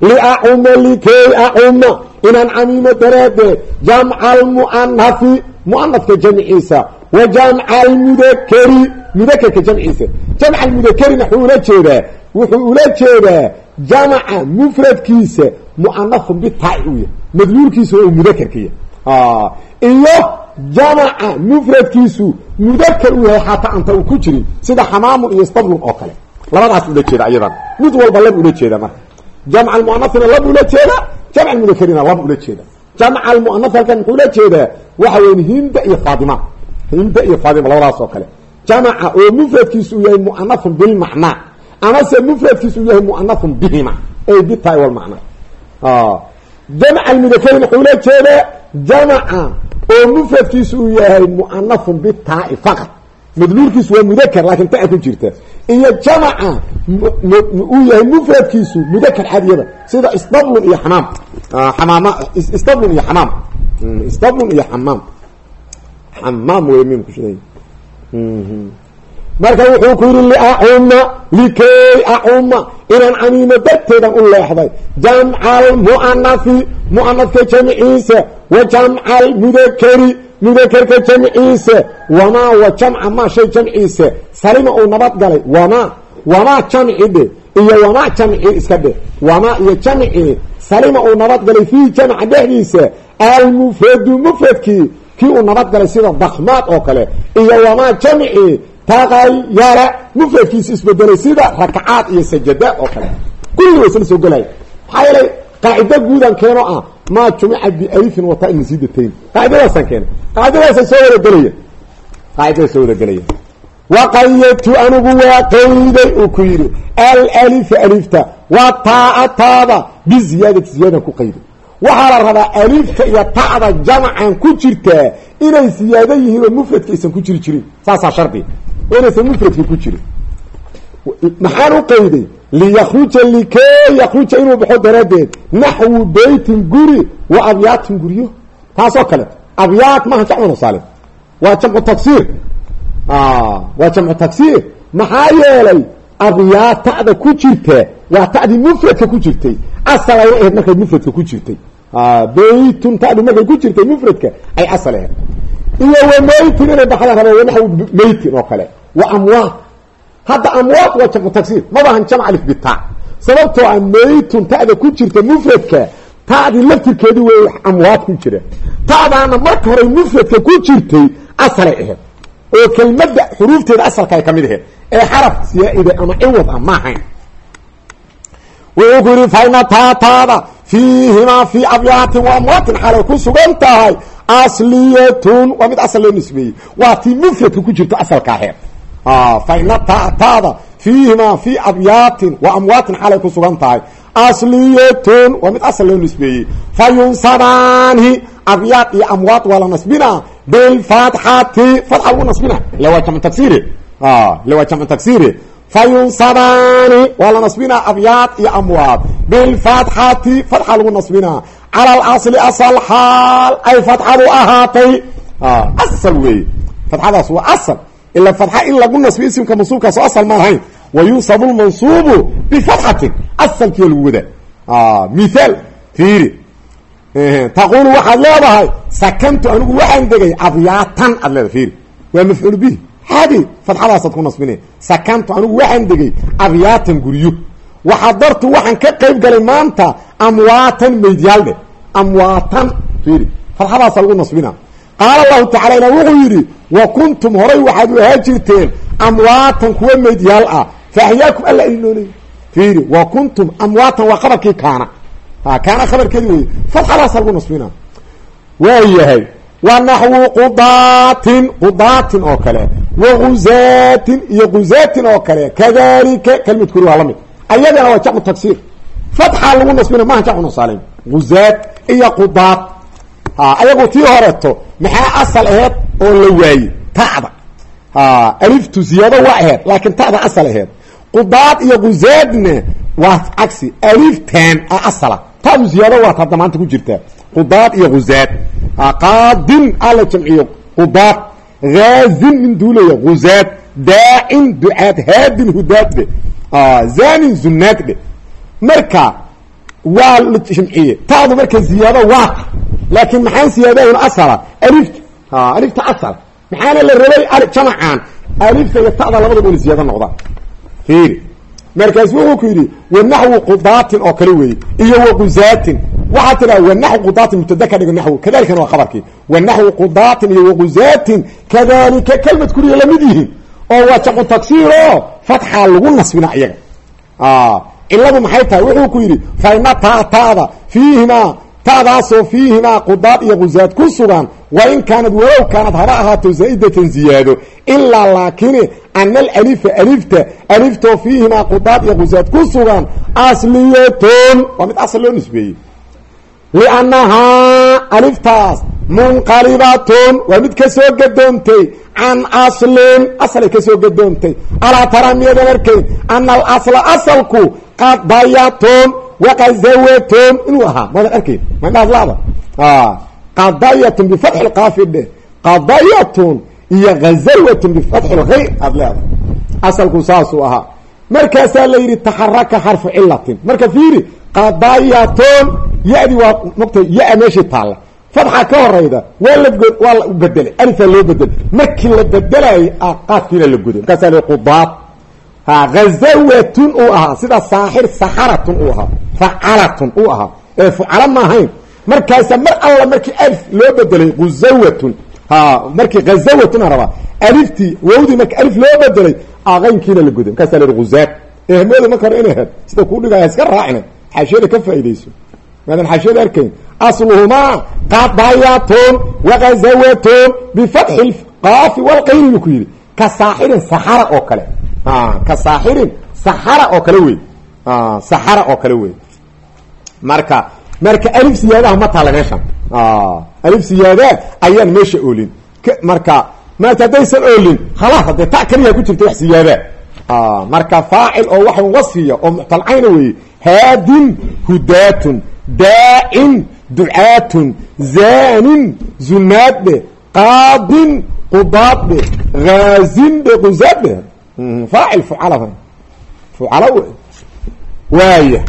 Liacuma likey acuma inaan camiimo daraadeed jamca almu'anafi mu'anafka jamciisa wa jamca almudakeri mudakerka jamciisa. Jamca almudakerina wuxuu ula jeedaa wuxuu ula jeedaa jamca mufradkiisa mu'anafun bitaaci uu yahay madluulkiisu waa uu mudakerkaya iyo jamaca mufradkiisu mudakar uu yahay xataa anta uu ku jirin sida xamaamun iyo stablun oo kale. Labadaas ula jeeda ayadan mid walba lab ula jeeda marka. Jamca almu'anafina lab ula jeeda jamca almudakerina lab ula jeeda. Jamca almu'anaf halkan muxuu ula jeedaa waxa weyn hinda iyo faatima. Hinda iyo faatima labadaas oo kale. Jamaca oo mufradkiisu yahay mu'anafun bilmacnaa amase mufradkiisu yahay mu'anafun bihima ay bitaai walmacnaa jamc almudakerin wuxuu la jeedaa jamaca oo mufradkiisu uu yahay mu'anafun bitaai faqad madluulkiisu waa mudakar laakiin taa ku jirta iyo jamaca uu yahay mufradkiisu mudakar cadiyada sida isdablun iyo xamaam xamaama isdablun iyo xamaam isdablun iyo xamaam xamaam wey mim ku sheegay marka wuxuu ku yidhi liacuma likey acuma inaan camiimo darteedan u leexday. Jamca almu'anafi mu'anafka jamciisa wa jamca almudakeri mudakerka jamciisa wamaa wa jamca maa shay jamciisa salima uu nabad galay. Wamaa wamaa jamci dhe iyo wamaa jamci iska dhe wamaa iyo jamci? Salima uu nabad galay fiihi jamca dhexdiisa. Almufradu mufradkii kii uu nabad galay sida dakmaad oo kale. Iyo wamaa jamci tagayara mufradkiisa isbedelay sida rakacaad iyo sajada oo kale. Kulli wa soo gelaya maxaa yeelay guudan keeno ah maa jumica bialifin wataa masiidatayn qaacidadaasaan keena qaacidadaasa soo wada gelaya. Qaacidada soo wada gelaya. Waqayadtu anigu waa qayday uu ku yidhi alalifa alifta wa taa taada biziyaadati ziyaadan ku qayday waxaa la rabaa alifta iyo ta'da jamcan ku jirtaa inay siyaado yihiin oo mufradka aysan ku jiri jirin. Saasaa shardi inaysan mufradka ku jirin maxaan u qayday liyakruja likey yakruja inuu baxo daraaddeed naxwu beytin guri wa abyaatin guryo taasoo kale abyaat maaha jamcu saalim waa jamcu tagsiir waa jamcu tagsiir maxaa yeelay abyaat ta'da ku jirta waa ta'dii mufradka ku jirtay asal ay ahayd markay mufradka ku jirtay beytun ta'di markay ku jirtay mufradka ay asal ahayd iyo wa meytin inay baxda rabo wanaxwu meytin oo kale wa amwaat. Hadda amwaat waa jamcu tagsiir. Mabahan jamc alif bita sababtoo a meytun ta'da ku jirta mufradka ta'dii laftirkeedi wey amwaat ku jira ta'daana marka hore mufradka ku jirtay asalay ahayd oo kelmadda xuruufteeda asalka ay ka mid aheed. Ee xaraf siyaa-ida ama ciwad ah ma ahayn. Wuxuu ku yidhi faina taataada fiihimaa fii abyaatin wa amwaatin xalay ku sugan tahay asliyatun. Waa mid asal loo nisbeeyey. Waa tii mufradka ku asalka aheed faina taataada fiihimaa fii abyaatin wa amwaatin xalay ku sugan tahay. Asliyatun waa mid asal loo nisbeeyey. Fa yunsanaanhi abyaad iyo amwaad waa la nasbina bilfatxati fatxa lagu nasbina ila waa jamcu tagsire ila waa jamcu tagsire fa yunsanaani waa la nasbinaa abyaad iyo amwaad. Bilfatxati fatxa lagu nasbinaa. Cala alasli asal xaal ay fatxadu ahaatay. Asal weeye fatxadaas waa asal ila fatxa in lagu nasbiyo isimka mansuubkaas oo asal ma lahayn wa yunsabu lmansuubu bifatxatin asalkiioo lagu wadaa mithaal fiiri taqulu waxaad leedahay sakantu anigu waxaan degay abyaatan aad leedahay fiiri waa mafcuul bihi haadi fadxadaasaad ku nasbine sakantu anigu waxaan degay abyaatan guryo waxadartu waxaan ka qayb galay maanta amwaatan meydyaaldhe amwaatan fiiri fadxadaasa lagu nasbina qaala allahu tacala ila wuxuu yidhi wa kuntum horay waxaad u ahaa jirteen amwaatan kuwa meydyaal ah fa axyaakum alla ilnooley fiiri wa kuntum amwaatan waa qabarkii kaana kaana khabarkeedi wey fadxadaasa lagu nasbina waa yahay wa naxwu qudaatin qudaatin oo kale wa guzaatin iyo guzaatin oo kale kadalika kelmad kuri waa la mid waa jamcu tagsiir fatxa lagu nasbina iyo qudaat ayagu tii horeeto maxaa asal aheed oo la waayey? Ta'da aliftu ziyaado waa aheyd laakiin ta'da asal aheyd qudaad iyo guzaadna waa cagsi. Aliftan asala. Ta'du ziyaado waa hadda maanta ku jirtaa qudaad iyo guzaad qaadin a la jamciyo. Qudaad. Haazin min duulaya guzaad daacin ducaad. Haadin hudaad dhe zanin zunaad dhe marka waa la jamciye. Ta'du marka ziyaado waa laakiin maxaan siyaadayn asala alifta alifta asal maxaana la rabay jamacaan alifta iyo ta'da labadaba ina ziyaado noqdaan fiiri markaas wuxuu ku yidhi wanaxwu qudaatin oo kale weeye iyo waquzaatin waxaa tiraa wanaxwu qudaatin mubtada ka dhigo naxwu kadalikana waa qabarkii wanaxwu qudaatin iyo waquzaatin kadalika kelmad kuriya la mid yihiin oo waa jamcu tagsiiro fatxaa lagu nasbina iyaga ciladu maxay tahay wuxuu ku yidhi faina taa taada fiihimaa taadaasoo fiihimaa qudaad iyo guzaad ku sugan wa in kaanad walow kaanad haba ahaato zaa'idatan ziyaado ilaa laakine ana alalifa alifta aliftoo fiihimaa qudaad iyo guzaad ku sugan asliyatun waa mid asal loo nisbeeyey. Liannahaa aliftaas munqalibatun waa mid ka soo gadoontay can aslin asalay ka soo gadoontay. Alaa tara miyadan arkayn? Ana alasla asalku qadayatun waqazawatun inuu ahaa maadan arkayn mandhaadlaada qadayatun bifatxi lqaafi dheh qadayatun iyo hazawatun bifatxi lkhayr aada leedahay asalku saasuu ahaa markaasaa la yidhi taxaraka xarfu cilatin marka fiiri qadayatun ya-di waa mogta ya- meeshii taalla fatxa ka horayda waa la waa la bedelay alifaa loo bedelay markii la bedelaayay qaadkiina la goday markaasaa hazawatun uu ahaa sida saaxir saxaratun uu ahaa facalatun uu ahaa ee fucala ma ahayn. Markaasa mar alla markii alif loo bedelay guzawatun ha markii hazawatun a rabaa aliftii wawdii marki alif loo bedelay aqaynkiina la goday markaasaa la yihi guzaad ehmooda marka hore sida kuu dhigaya iska raacina. Xaashiyada ka faaidayso maadan xaashiyada arkayn. Asluhumaa qadayatun waqazawatun bifatxi qaafi walqayni buu ku yidhi. Ka saaxirin saxara oo kale ka saaxirin saxara oo kale wey saxara oo kale wey marka marka alif siyaadaha ma taala meeshan. Alif siyaadaad ayaan meesha oolin. Marka maata haddaysan oolin khalaas haddee ta keliya ku jirta wax siyaadaa marka faacil oo waxa wasfiya oo muctalcayna weeye. Haadin hudaatun daacin ducaatun zaanin zunaadhe qaadin qudaadhe haazindhe quzaadhe faacil fucala fucala w waaya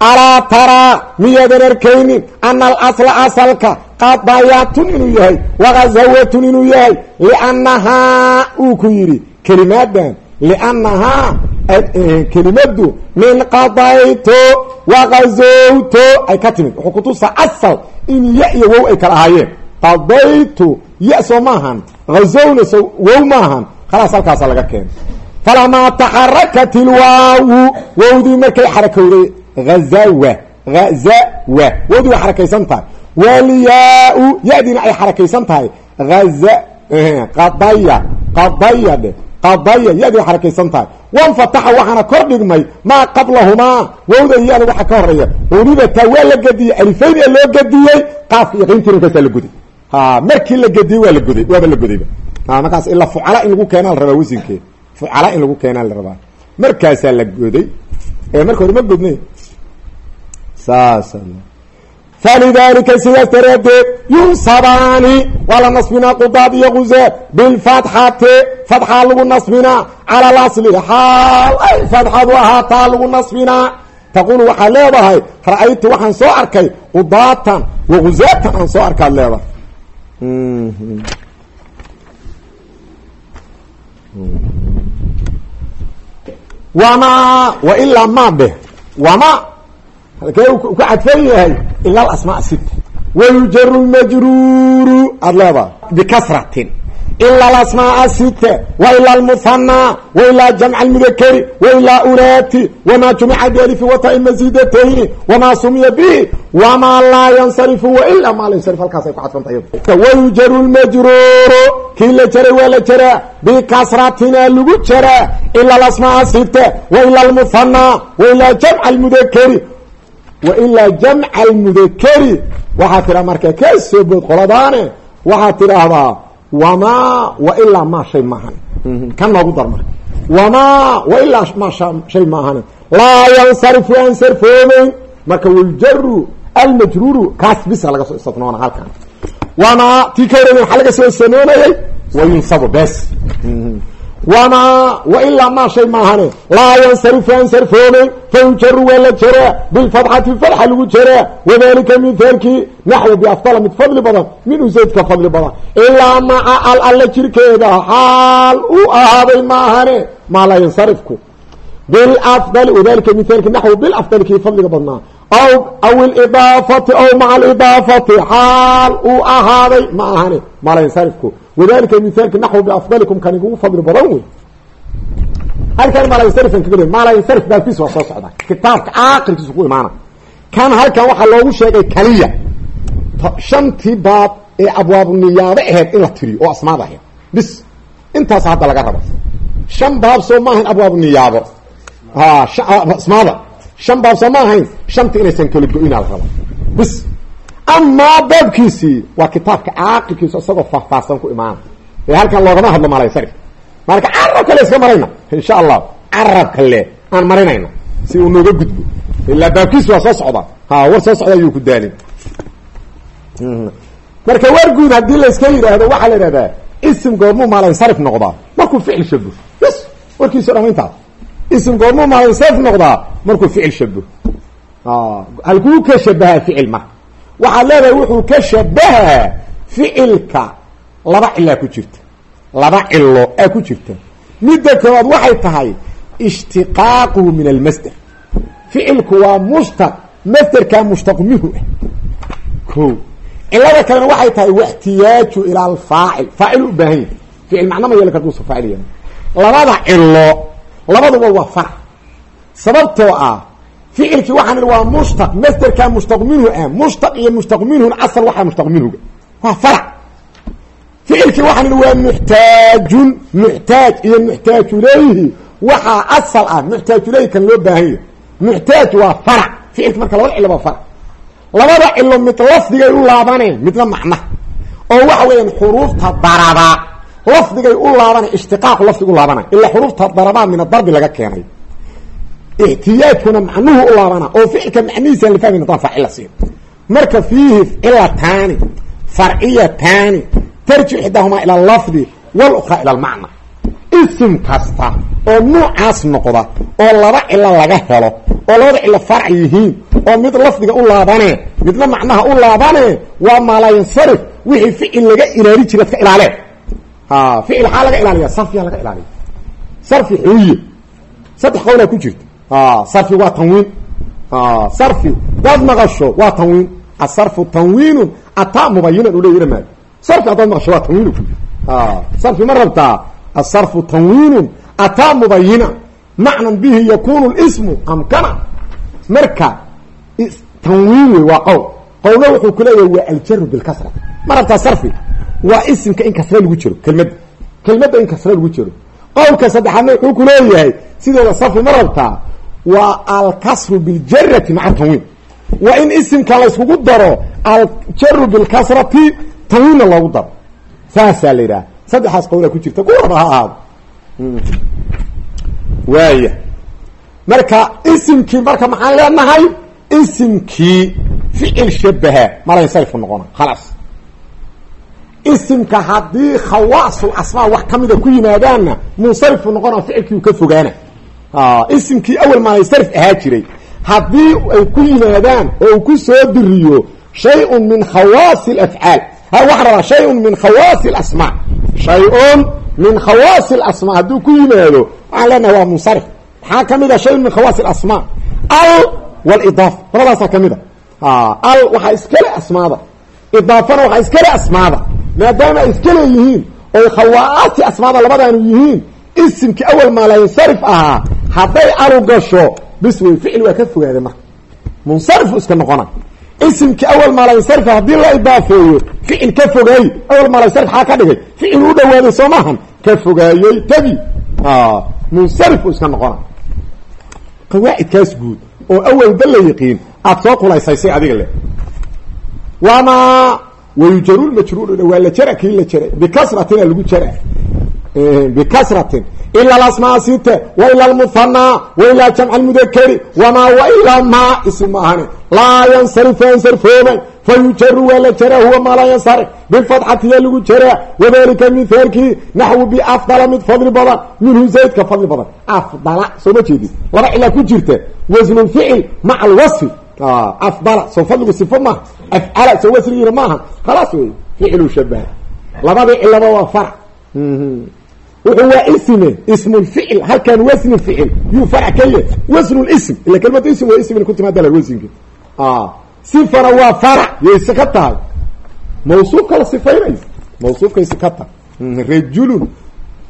alaa taraa miyaadan arkaynin ana alasla asalka qadayatun inuu yahay waqazawatun inuu yahay liannahaa uu ku yidhi kelimaadan liannahaa kelimadu min qadayto waqazowto ay ka timid wuxuu kutusaa asal in ya iyo wow ay kala ahaayeen qadaytu ya soo maahan hazowna so wow maahan khalaas halkaasa laga keenay falamaa taxarakat ilwaawu wowdii markay xarakowday hazawa hazawa wowdii way xarakaysan tahay walyaa-u ay xarakaysan tahay haza qadaya qadaya dhe qadaya ya-dii way xarakaysan tahay wanfataxa waxaana kor dhigmay maa qablahumaa wowda iyada waxa ka horreeya welibataa waa la gediyey alifayn ee loo gediyey qaafka iyo qayntirinkaasa la ha markii la gediyey waa la goday waaba la godayba markaas ilaa fucala in lagu keenaa la rabaa wasinkeeda fucala in lagu keenaa la rabaa. Markaasaa la goday ee marka hore ma godnay saasa falidalika sidaas daraadeed yunsabaani waa la nasbinaa qudaad iyo quzaad bilfatxati fatxaa lagu nasbinaa cala alasli xaal. Ay fatxadu ahaataa lagu nasbinaa. Taqulu waxaad leedahay ra'aytu waxaan soo arkay qudaatan wa quzaatan aan soo arkaad leedahay wama wa ilaa ma dheh wama halkee ku cadfan yahay ila alasmaa sita wayujaru lmajruuru aada leedahay bikasratin ila alasmaa sita wa ila almuhanaa wa ilaa jamc almudakari wa ilaa ulaati wama jumica bialifi wata masidatayni wama sumiya bihi wama laa yansarifu wailaa maa la yansarif halkaasay ku cadfanta wayujaru lmajruuru kii la jaray waa la jaraa bikasratina lagu jaraa ila alasmaa sita wa ila almuhanaa wa ilaa jamc almudakari wa ilaa jamca almudakari waxaa tidhaha marka ka soo bood qoladaane waxaad tidhaahdaa wamaa wa ilaa maa shay maahan kan noogu dar marka. Wamaa wa ilaa maa shay maahan laa yansarifu aan sarfoomeyn marka waljaru almajruuru kaas bisa laga soo istafnoona halkan. Wamaa tii ka horreeya waxaa laga soo isanoonayay wayunsabu bes wamaa wa ilaa maa shay maahane laa yansarifu aan sarfoomeyn fayujaru waa la jaraa bilfatxati fatxa lagu jaraa wadalika mithaalkii naxwu biafdala mid fadli badan. Min usaydka fadli badan. Ilaa maca al alla jirkeeda xaal uu ahaaday maahane maa laa yansarifku. Bilafdali wadalika mithaalkii naxwu bilafdali kii fadliga badnaa aw ilidaafati aw maca alidaafati xaal uu ahaaday ma ahane yansarifku wadalika mithaalki naxwu biafdalikum kan igugu fadli badan wey halkan maalansarifan kaga maalansarif baabkiis waa soo socda kitaabka aakirkiisu ku imaana kan halkan waxaa loogu sheegay kaliya shantii baab ee abwaabu niyaabo aheyd in la tiriyo oo asmaad ahayd bis intaas hadda laga raba shan baab soo ma ahayn abwaabu niyaabo ha asmaada shan baab ma ahayn. Shanta inaysan kala go-inaa la raba bis amaa baabkiisii waa kitaabka caaqilkiisu isagoo faahfaahsan ku imaana ee halkan loogama hadlo maalansarif marka carabka le iska marayna. Insha allah carabka le aan marinayna. Si uu nooga gudbo. Ilaa baabkiisi waa soo socda. Ha war soo socda ayuu ku daalin. Marka war guud haddii layska yidhaahdo waxaa la idhahdaa isim goormuu maalansarif noqdaa. Markuu ficil shabo bs warkiiso dhamayntaas isim goormuu maalansarif noqdaa markuu ficil shabo halkuu ka shabahaa ficil marka waxaad leedahay wuxuu ka shabahaa ficilka laba cilaa ku jirta laba cilo aa ku jirta midda koowaad waxay tahay ishtiqaaquhu min almasder ficilku waa mushtaq masderkaa mushtaq minhu ah ko cilada kalena waxay tahay waxtiyaaju ilaa alfaacil faacil u baahan yahay ficil macna ma yeeli karduusa faacil yeelan labada cilo labaduba waa farac sababtoo ah ficilkii waxaan waa mushtaq masderkaa mushtaq minhu ah mushtaq iyo mushtaq minhun asal waxaa mushtaq minhuga waa farac ficilkii waxaan waa muxtaajun muxtaaj iyo muxtaaju leyhi waxaa asal ah muxtaaju leyhi kan loo baahan yahay. Muxtaaj waa farac ficilki marka labada cilo waa farac labada cilo mid lafdigay u laabaneen midna macna. Oo waxa weeyaan xuruufta daraba lafdigay u laabanay ishtiqaaqu lafdigu laabanay ilaa xuruufta darabaa min adarbi laga keenay. Ixtiyaajkuna macnuhu u laabana oo ficilka macnihiisaan lafahmayn hadaan faacil la siin. Marka fiihi cilataani farciyataani tarji ixdaahumaa ila alafdi walukhraa ila almacna. Isim kasta oo nuucaas noqda oo laba cilo laga helo oo labada cilo farac yihiin oo mid lafdiga u laabanee midna macnaha u laabanee waa maalayansarif wixii ficil laga ilaali jira adka ilaaleen ficil xaa laga ilaaliya sarfiyaa laga ilaaliya. Sarfi xuuye saddex qowlaa ku jirta. Sarfi waa tanwiin. Sarfi daad maqasho waa tanwiin. Asarfu tanwiinun ataa mubayinan u leeyira maado sarfi haddaad maqsho waa tanwiinu ku sarfi ma rabtaa asarfu tanwiinun ataa mubayina macnan bihi yakunu lismu amkana marka tanwiin waa qowl. Qowlna wuxuu ku leeyahay waa aljaru bilkasra ma rabtaa sarfi waa isimka in kasra lagu jiro kelmadda kelmadda in kasra lagu jiro. Qowlka saddexaadna wuxuu ku leeyahay sideeda sarfi ma rabtaa waa alkasru biljarati maca tanwiin. Waa in isimka layskugu daro aljaru bilkasrati tanwiinna loogu daro. Saasaa la yidhaha saddexaas qowlaa ku jirta. Ku raba ha ahaado. Waaya. Marka isimkii marka maxaan leenahay isimkii ficil shabaha malansarifu noqona khalaas isimka haddii khawaasul asmaa wax kamida ku yimaadaanna munsarifu noqona ficilkii u ka fogaana. Isimkii awel malansarif ahaa jiray. Haddii ay ku yimaadaan oo uu ku soo diriyo shay-un min khawaasi alafcaal ha waxaa rabaa shay-un min khawaasi alasmaa shay-un min khawaasi alasmaa hadduu ku yimaado waxaan leenahay waa munsarif maxaa ka mid a shay-un min khawaasi alasmaa al walidaaf labadaasaa ka mid a al waxaa iskale asmaada. Idaafana waxaa iskale asmaada maadaama ay iskale yihiin oy khawaasi asmaada labadaanu yihiin isimkii awal maalansarif ahaa hadday alu gasho bis wey ficil waa ka fogaaday marka. Munsarifu iska noqona. Isimkii awal maalansarif haddii la idaafeeyo ficil ka fogaayey. Awal maalansarif xaa ka dhigay? Ficil u dhawaaday soo maahan. Ka fogaayey tabi munsarifu iska noqona. Qawaacidkaas guud oo awalba la yiqiin aada soo kulaysaysay adiga le wamaa wayujaru lmajruur waa la jara kii la jaray. Bikasratina lagu jara bikasratin ila alasmaa site waila almuhanaa waila jamc almudakeri wamaa waila maa isim ma ahani. Laa yansarifu yansarfoomay fayujaru waa la jaraa huwa maa laa yansarif bifatxatiya lagu jaraa. Wadalika mithaalkii naxwu biafdala mid fadli badan minhu zaydka fadli badan. Afdala soo ma jeedid laba cilaa ku jirta. Wasnu lficil maca alwasfi afdala soo fadligu sifo maaha afcala soo wasrigiina maaha khalaas wey ficilu shabaha labadii cilaba waa farc wuxuu waa isme ismulficil halkan wasni ficil yuu farc ka yahy wasnu lism ila kelmadu ism waa ismin ku timaada wasinki sifana waa farac yayse ka tahay mawsuuf kala sifaynaysa mawsuufkayse ka tahay rajulun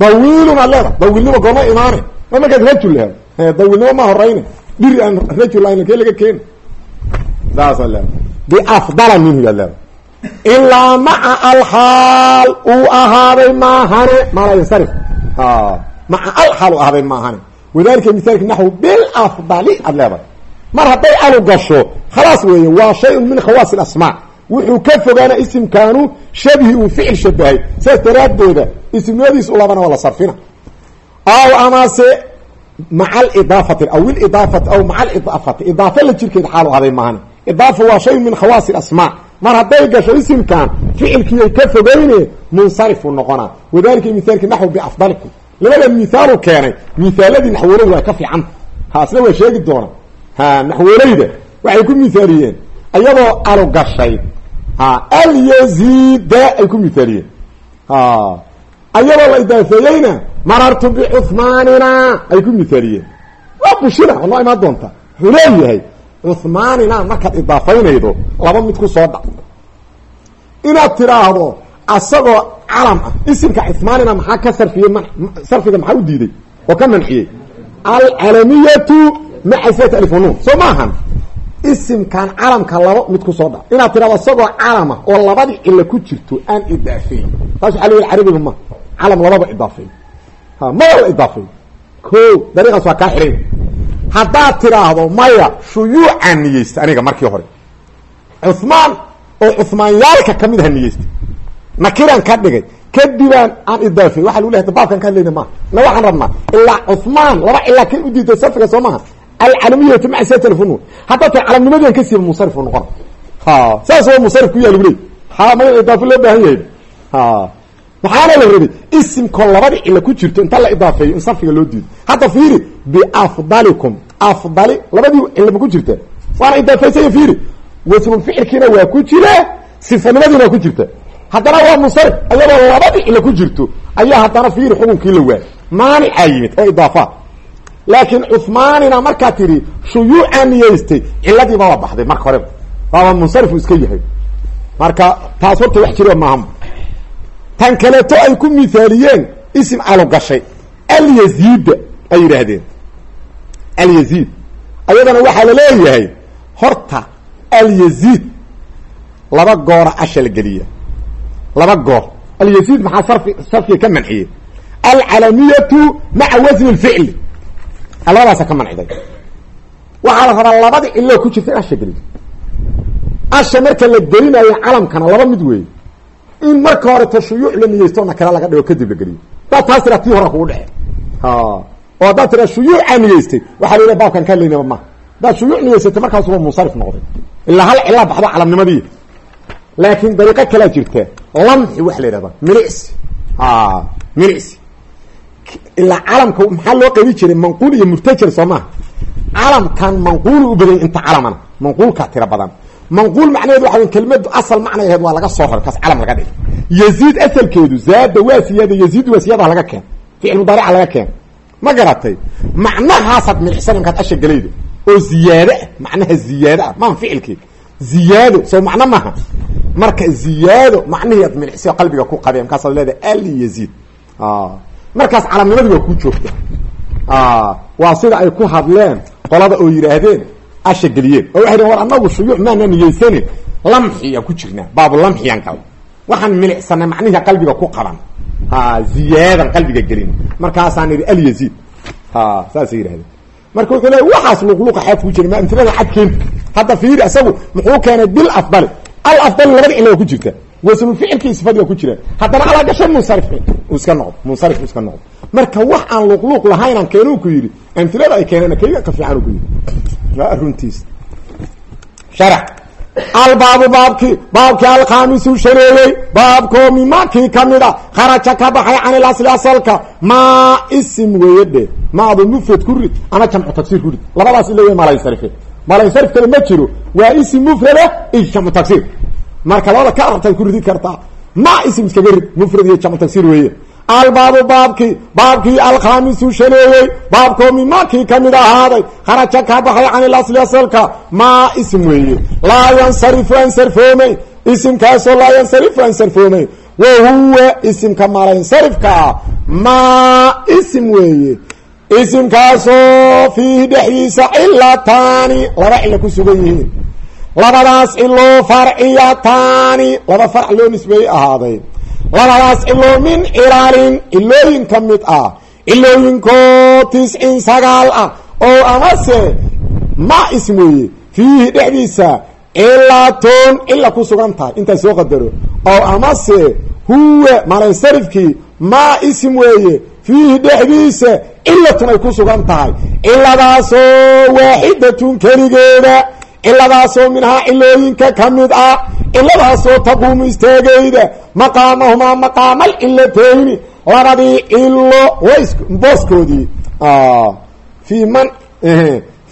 dawiilun aad leeda dawiilnimo gooma imaane ma markaad rajul lehed dawiilnimo ma horeyne dhiri aan rajul lahayn kee laga keeni saasa leeda biafdala minhu yaad leeda ilaa maca alxaal uu ahaaday maahane maalansarif maca alxaal uu ahaaday maahane wadalika misaalki naxwu bilafdali aad leedahay mar hadday alu gasho. Khalaas weeye waa shay-un min khawaas ilasmaa wuxuu ka fogaana isimkaanu shabihi uu ficil shabahay saas daraaddeeda isimnimadiis labana waa la sarfina. Aw amase maca alidaafati aw ilidaafati aw maca alidaafati idaafa la jirkeed xaal u ahaaday maahane idaafa waa shay min khawaasi ilasmaa mar hadday gasho isimkan ficilkiiyay ka fogeyne munsarifu noqonaa. Wadalika mithaalki naxw biafdalikum. Labadan mithaalu keenay mithaaladii naxwoleyda waa ka fiicanta haasna waa sheegi doona. Ha naxwoleyda waxay ku mithaaliyeen iyadoo alu gashay ha alyazida ay ku mithaaliyeen iyadoo la idaafeeyeyna marartu bicuhmaanina ay ku mithaaliyeen waa bushina waa noo imaan doonta. Wuxuu leeyahay cuhmaanina markaad idaafaynaydo laba mid ku soo dhac inaad tiraahdo asagoo calam ah isimka cuhmaanina maxaa ka sarfiyey sarfiga maxaa u diiday oo ka manciyey? Alcalamiyatu maca sat soo maahan isimkan calamka laba mid ku soo dhac inaad tirahdo asagoo calama oo labadii cilo ku jirto aan idaafeyn. Taas waxa la carabiga ma calam lababa idaafeey ha maba la idaafeey ko dariiqaas waa kaa xihay haddaad tiraahdo maya shuyuucaan niyeysta aniga markii hore. Cuhmaan oo cuhmaanyaalka ka mid aha niyeysta. Nakiraan ka dhigay. Kadibaan aan idaafey waxa lagu lehay baabkan ka hadlayna maaha na waxaan rabnaa ilaa cuhmaan laba cilaa ka u diiday sarfiga soo maaha alcalamiyatu maca sa telefon haddaad ta calamnimadian ka siiba munsarifu noqona ha. Saas waa munsarif ku yaa lagu leey ha ma idaafo loo baahan yahay. Ha maxaana la rabay isimkoo labadii cilo ku jirto inta la idaafeeyo in sarfiga loo diido. Hadda fiiri biafdalikum. Afdali labadii cilaba ku jirta. Waana idaafeysaya fiiri. Wasnulficilkiina waa ku jira sifanimadiina ku jirta. Haddana waa munsarif ayadoo labadii cilo ku jirto ayaa haddana fiiri xukunkii la waayay. Maanicaa yimid oo idaafa. Laakiin cuhmaanina markaa tidhi shuyuucaa niyeystay ciladiiba waa baxday marka horeba waaba munsarifu iska yahay. Marka taas horta wax jira maaha tan kaleeto ay ku mithaaliyeen isim calo gashay. Alyaziida ay yidhaahdeen. Alyaziid ayadana waxaa la leeyahay horta alyaziid laba goora asha la geliya. Laba goor. Alyaziid maxaa sarfi sarfiga ka manciyey? Alcalamiyatu maca wasni lficli labadaasa ka manciday waxaa la rabaa labada ciloo ku jirta in asha geliyo asha marka la gelinayo calamkana laba mid weeye in marka hore tashuyuuc la niyeysto nakala laga dhigo kadib la geliyo. Daa taas tiraa tii hora kugu dhece oo haddaad tiraa shuyuucaa niyeystay waxaa la yidhaha baabkan ka hadlaynaba maha haddaad shuyuuc niyeysatay markaas waa munsarif noqday. Ilaa hal cilaa baxdo calamnimadii. Laakiin dariiqo kalaa jirta lamxi waxa la yidhahdaa milicsi. Milicsi. Ilaa calamka maxaa loo qabi jiray? Manquul iyo murtajar soo maha calamkan manquulu u badanya inta calamana. Manquulkaa tira badan manquul macnaheedu waxa kelimadu asal macnay aheed waa laga soo raray kaas calam laga dhigay yaziid asalkeedu zaada waa siyaada yaziid waa siyaada laga keen. Ficil mudaarica laga keen. Ma garatay? Macnahaasaad milicsan markaad asha gelaydo oo ziyaado ah macnaha ziyaado ah maan ficilkii. Ziyaado soo macno maha. Marka ziyaado macnihii ad milicsio qalbiga ku qabeen markaasaad leedahay ali yaziid. Markaas calamnimadii waa ku joogta waa sida ay ku hadleen qolada oo yidhaahdeen asha geliyeen oo waxay dhn war anagu shuyuuc maana niyeysanin lamxiyaan ku jirnaa. Baabu lamxiyaan gal waxaan milicsanay macnihii qalbiga ku qaban. Ziyaadan qalbiga gelin. Markaasaan idhi alyaziid saasay yidhahdeen. Marka wuxuu leey waxaas luqluqa xaad ku jira ma amtilada cad hadda fiiri isagu muxuu keenay bil afdali al afdali labada cilo waa ku jirta. Wasnu ficilkii sifadii waa ku jira. Haddana alaa gashay munsarif iska noqdo. Munsarif iska noqdo. Marka wax aan luqluuq lahaynaan keenu ku yidhi amtilada ay keeneen kayga ka fiican ku yidhi waa runtiis sharax. Albaabu baabkii baabkii alkhaamisu shareeyey baabkoo mimakii ka mid a kharaja ka baxay can ilasli asalka maa isim weeye dhe maadu mufrad ku rid ama jamcu tagsiir ku rid. Labadaas ila wey malansarife malansarif kale ma jiro waa isim mufrada iyo jamcu tagsiir marka labada ka arabtaad ku ridi kartaa ma isim iskaga rid mufrad iyo jamcu tagsiir weeye albaabu baabkii baabkii alkhaamisu shaneeyey baabkoo mimakii ka mid ahaaday kharaja ka baxay can ilasli asalka maa isim weeye. Laa yansarifu aan sarfoomey isimkaasoo laa yansarifu aan sarfoomey wa huwa isimka malansarifka ah maa isim weeye. Isimkaasoo fiihi dhexdiisa cilataani laba cilo ku sugan yihiin. Labadaas ciloo farciyataani laba farc loo nisbeeyey ahaaday labadaas ciloo min cilaalin cilooyin ka mid ah. Cilooyinkoo tiscin sagaal ah oo amase ma ism weeye fiihi dhexdiisa cilatun cila ku sugan tahay. Intaas soo qadaro oo amase huwa malansarifkii ma ism weeye fiihi dhexdiisa cilatun ay ku sugan tahay. Ciladaasoo waaxidatun keligeeda ciladaasoo minhaa cilooyinka ka mid ah ciladaasoo taquumu istaagayda maqaamahumaa maqaamal cilatayni labadii cilo booskoodii. Fii man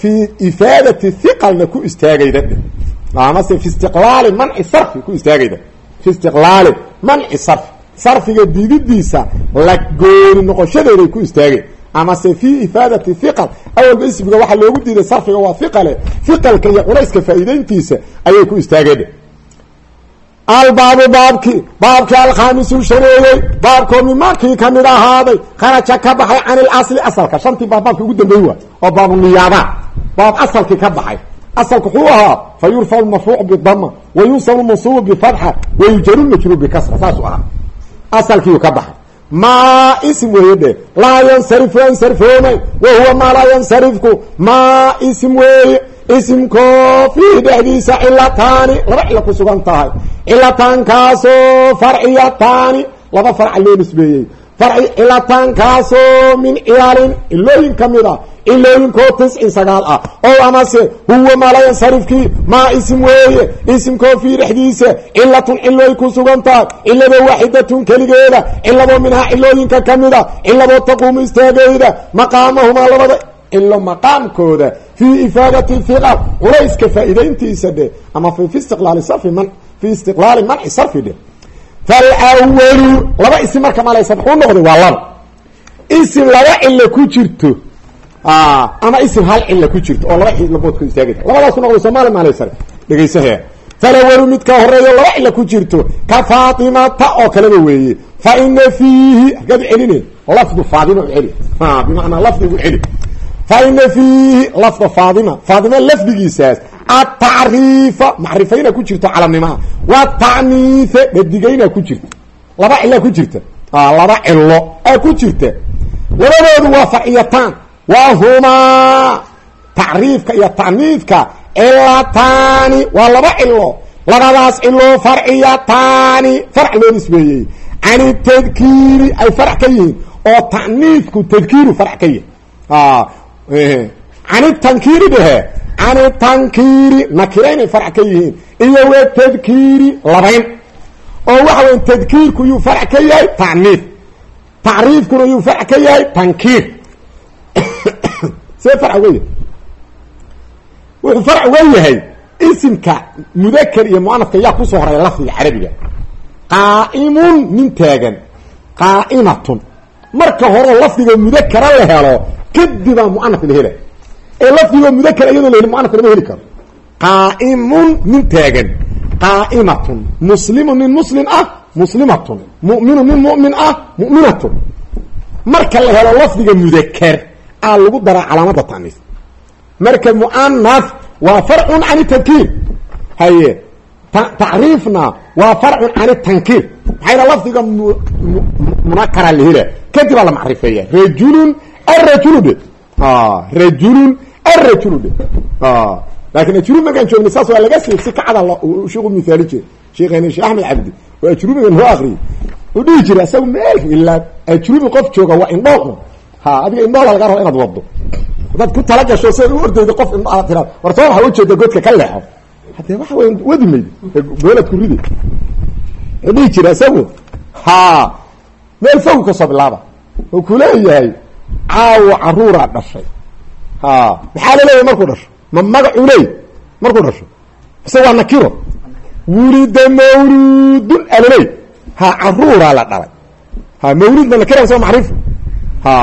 fii ifaadati hiqalna ku istaagayda. Amase fi istiqlaali manci sarfi ku istaagayda. Fi istiqlaali manci sarfi. Sarfiga diididiisa la gooni noqoshadeeday ku istaageen amase fi ifaadati hiqal awalba ismiga waxaa loogu diiday sarfiga waa hiqale hiqalka iyo culayska faa'iideyntiisa ayay ku istaageen albaabu baabkii baabkii alkhaamisu shaneeyey baabkoo mimakii ka mid ahaaday kharaja ka baxay can ilasli asalka. Shantii baab ugu dambeey waa oo baabu niyaabaat baab asalkii ka baxay. Asalka wuxuu ahaa fa yurfacu marfuuc bidama wa yunsabu mansuubu bifatxa wa yujaru majruur bikasra. Saasuu ahaa. Asalkiiu ka baxay. Maa ism weeye dhe laa yansarifu aan sarfoomay wa huwa maa laa yansarifku. Maa ism weeye isimkoo fiihi dhexdiisa cilataani laba cilo ku sugan tahay cilataankaasoo farciyataani laba farca loo nisbeeyey farci cilataankaasoo min ciyaalin cilooyin ka mid a cilooyinkoo tiscin sagaal ah oo amase huwa malayansarifkii maa isim weeye isimkoo fiihi dhexdiisa cilatun cilooy ku sugan tahay ciladoo waaxidatun keligeeda ciladoo minhaa cilooyinka ka mid a ciladoo taquumu istaagayda maqaamahumaa labada cilo maqaamkooda fii ifaadati hiqal culayska faa'iideyntiisa dhe ama fi istiqlaali sarfi man fi istiqlaali manci sarfi dhe. Falwalu laba isim marka malaysa muxuu noqday waa laba. Isim laba cilo ku jirto ama isim hal cilo ku jirto oo laba cilabood ku istaagaysa labadaasu noqday soomaali malaysar dhegaysahe falawalu midka horeeyo laba cilo ku jirto ka faatimata oo kaleba weeye. Fa ina fiihi hakaad u celine lafdu faadima u celi. bimacnaa fa ina fiihi lafda faadima faadima lafdigiisaas atacriifa macrifayna ku jirto calamnimaha watacniife dhadigayna ku jirta laba cilaa ku jirta laba cilo aa ku jirta labadoodu waa farciyataan waa humaa tacriifka iyo taniifka cilataani waa laba cilo labadaas cilo farciyataani farc loo nisbeeyey can tadkiiri ay farc ka yihiin oo taniifku tadkiiru farc ka yihi can tankiiri dhehe can tankiiri nakira inay farc ka yihiin iyo wa tadkiiri labayn oo waxa weya tadkiirku yuu farc ka yahay taniif tacriifkuna yuu farc ka yahay tankiir see farc uga wuxuu farc uga yahay isimka mudaker iyo muanafka yaa ku soo horreeya lafdiga carabiga qaa'imun nin taagan qaa'imatun marka hore lafdiga mudakera la helo kadibaa muanaf la hela ee lafdigoo mudakera iyadoo la heli muanafka lama heli karo. Qaa'imun nin taagan. Qaa'imatun. Muslimun nin muslim ah muslimatun. Mu'minun nin mu'min ah mu'minatun. Marka la helo lafdiga mudaker aa lagu daraa calaamada taniif. Marka mu'anaf waa farcun can tadkiir haye tacriifna waa farcun can tankiir. Maxayna lafdiga munakara la hela kadibaa la arajulu dhe rajulun arajulu dhe laakin ajrub markaan joognay saas waa laga si si kacada shiku mihaali jira sheekheena sheekh axmed cabdi oo ajrubiga noo akriyay u dhihi jira isaga meel ilaa ajrubi qof jooga waa indhoo ha adiga indhooda laga raba inaad wado hadaad ku tala gasho siad u ordayda qof indhaa tiraad war soo waxa ujeeda godka ka leexo hadee waxa wey wadi mayd gooladku ride u dhihi jira isagu ha meel fogu ka soo bilaaba oo caawo caruuraa dhashay. Ha maxaa la leeyahay markuu dhasho? Ma magacuu leey markuu dhasho? Ise waa nakiro. Wulida mawluudun aloley ha caruuraa la dhalay. Ha mawluud ma nakira soo macriif. Ha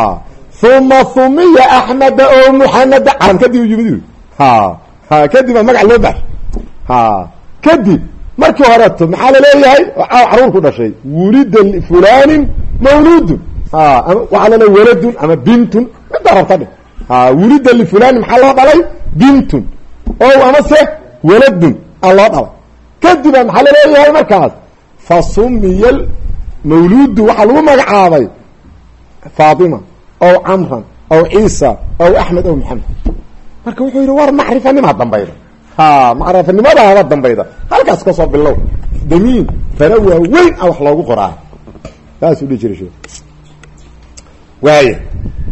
uma humiya axmeda oo muxameda calam kadib yimid ha ha kadib baa magac loo baxshay ha kadib markii horeeto maxaa la leeyahay caaw caruurku dhashay. Wulida fulanin mawluudun waxaa laleeya waladun ama bintun. Middaa rabta ha wulida lifulanin maxaa loo dhalay? Bintun. O amase waladun a loo dhalay. Kadiba maxaa la leeyahay markaas? Fa sumiya waxaa lagu magacaabay faatima ow camran ow ciisa ow axmed ow maxamed. Marka wuxuu yidhi war macrifanimaa dambayda. Ha macrifanimadaaba dambayda. Halkaas ka soo bilow. Damiin fara waaweyn a wax loogu qoraa. Saasuu dhihi jiray waaya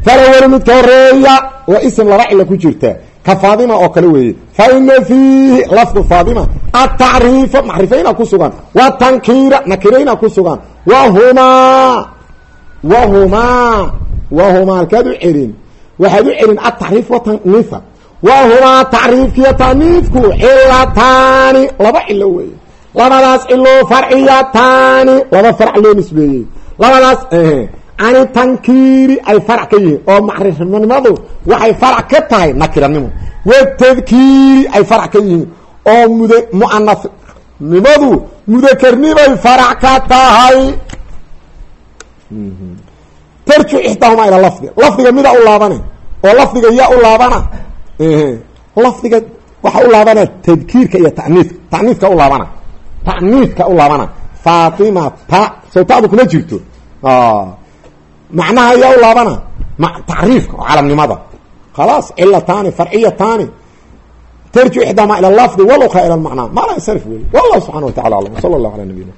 farawel midka horreeya waa ism laba cilo ku jirta. Ka faadima oo kale weeye. Fa ina fiihi lafdu faadima atacriifa macrifayna ku sugan. Wa tankiira nakirayna ku sugan. Wahumaa wahumaa wahumaa halkaad u celin. Waxaad u celin atacriif wataniifa wahumaa tacriifkiyo taniifku cilataani laba cilo weeye. Labadaas cilo farciyataani laba farc loo nisbeeyey. Labadaas cani tankiiri ay farac ka yihiin. Oo macrifnimadu waxay farac ka tahay nakiranimo watadkiiri ay farac ka yihiin. Oo mud muanasnimadu mudakarnimay farac ka tahay. Tarju ixdaahuma ila lafdi. Lafdiga mida u laabana oo lafdiga yaa u laabana? Lafdiga waxa u laabana tadkiirka iyo taniiska taniiska u laabana. Taniiska u laabana. Faatimata sawtaadu kuma jirto macnaha ayaa u laabana tacriifka oo calamnimada khalaas cilataani farciyataani tarju ixdaahuma ila lafdi walukra ila lmacnaa. Maa laa yansarif wey wallahu subxana wa tacala aclam sala allahu ala nabiyina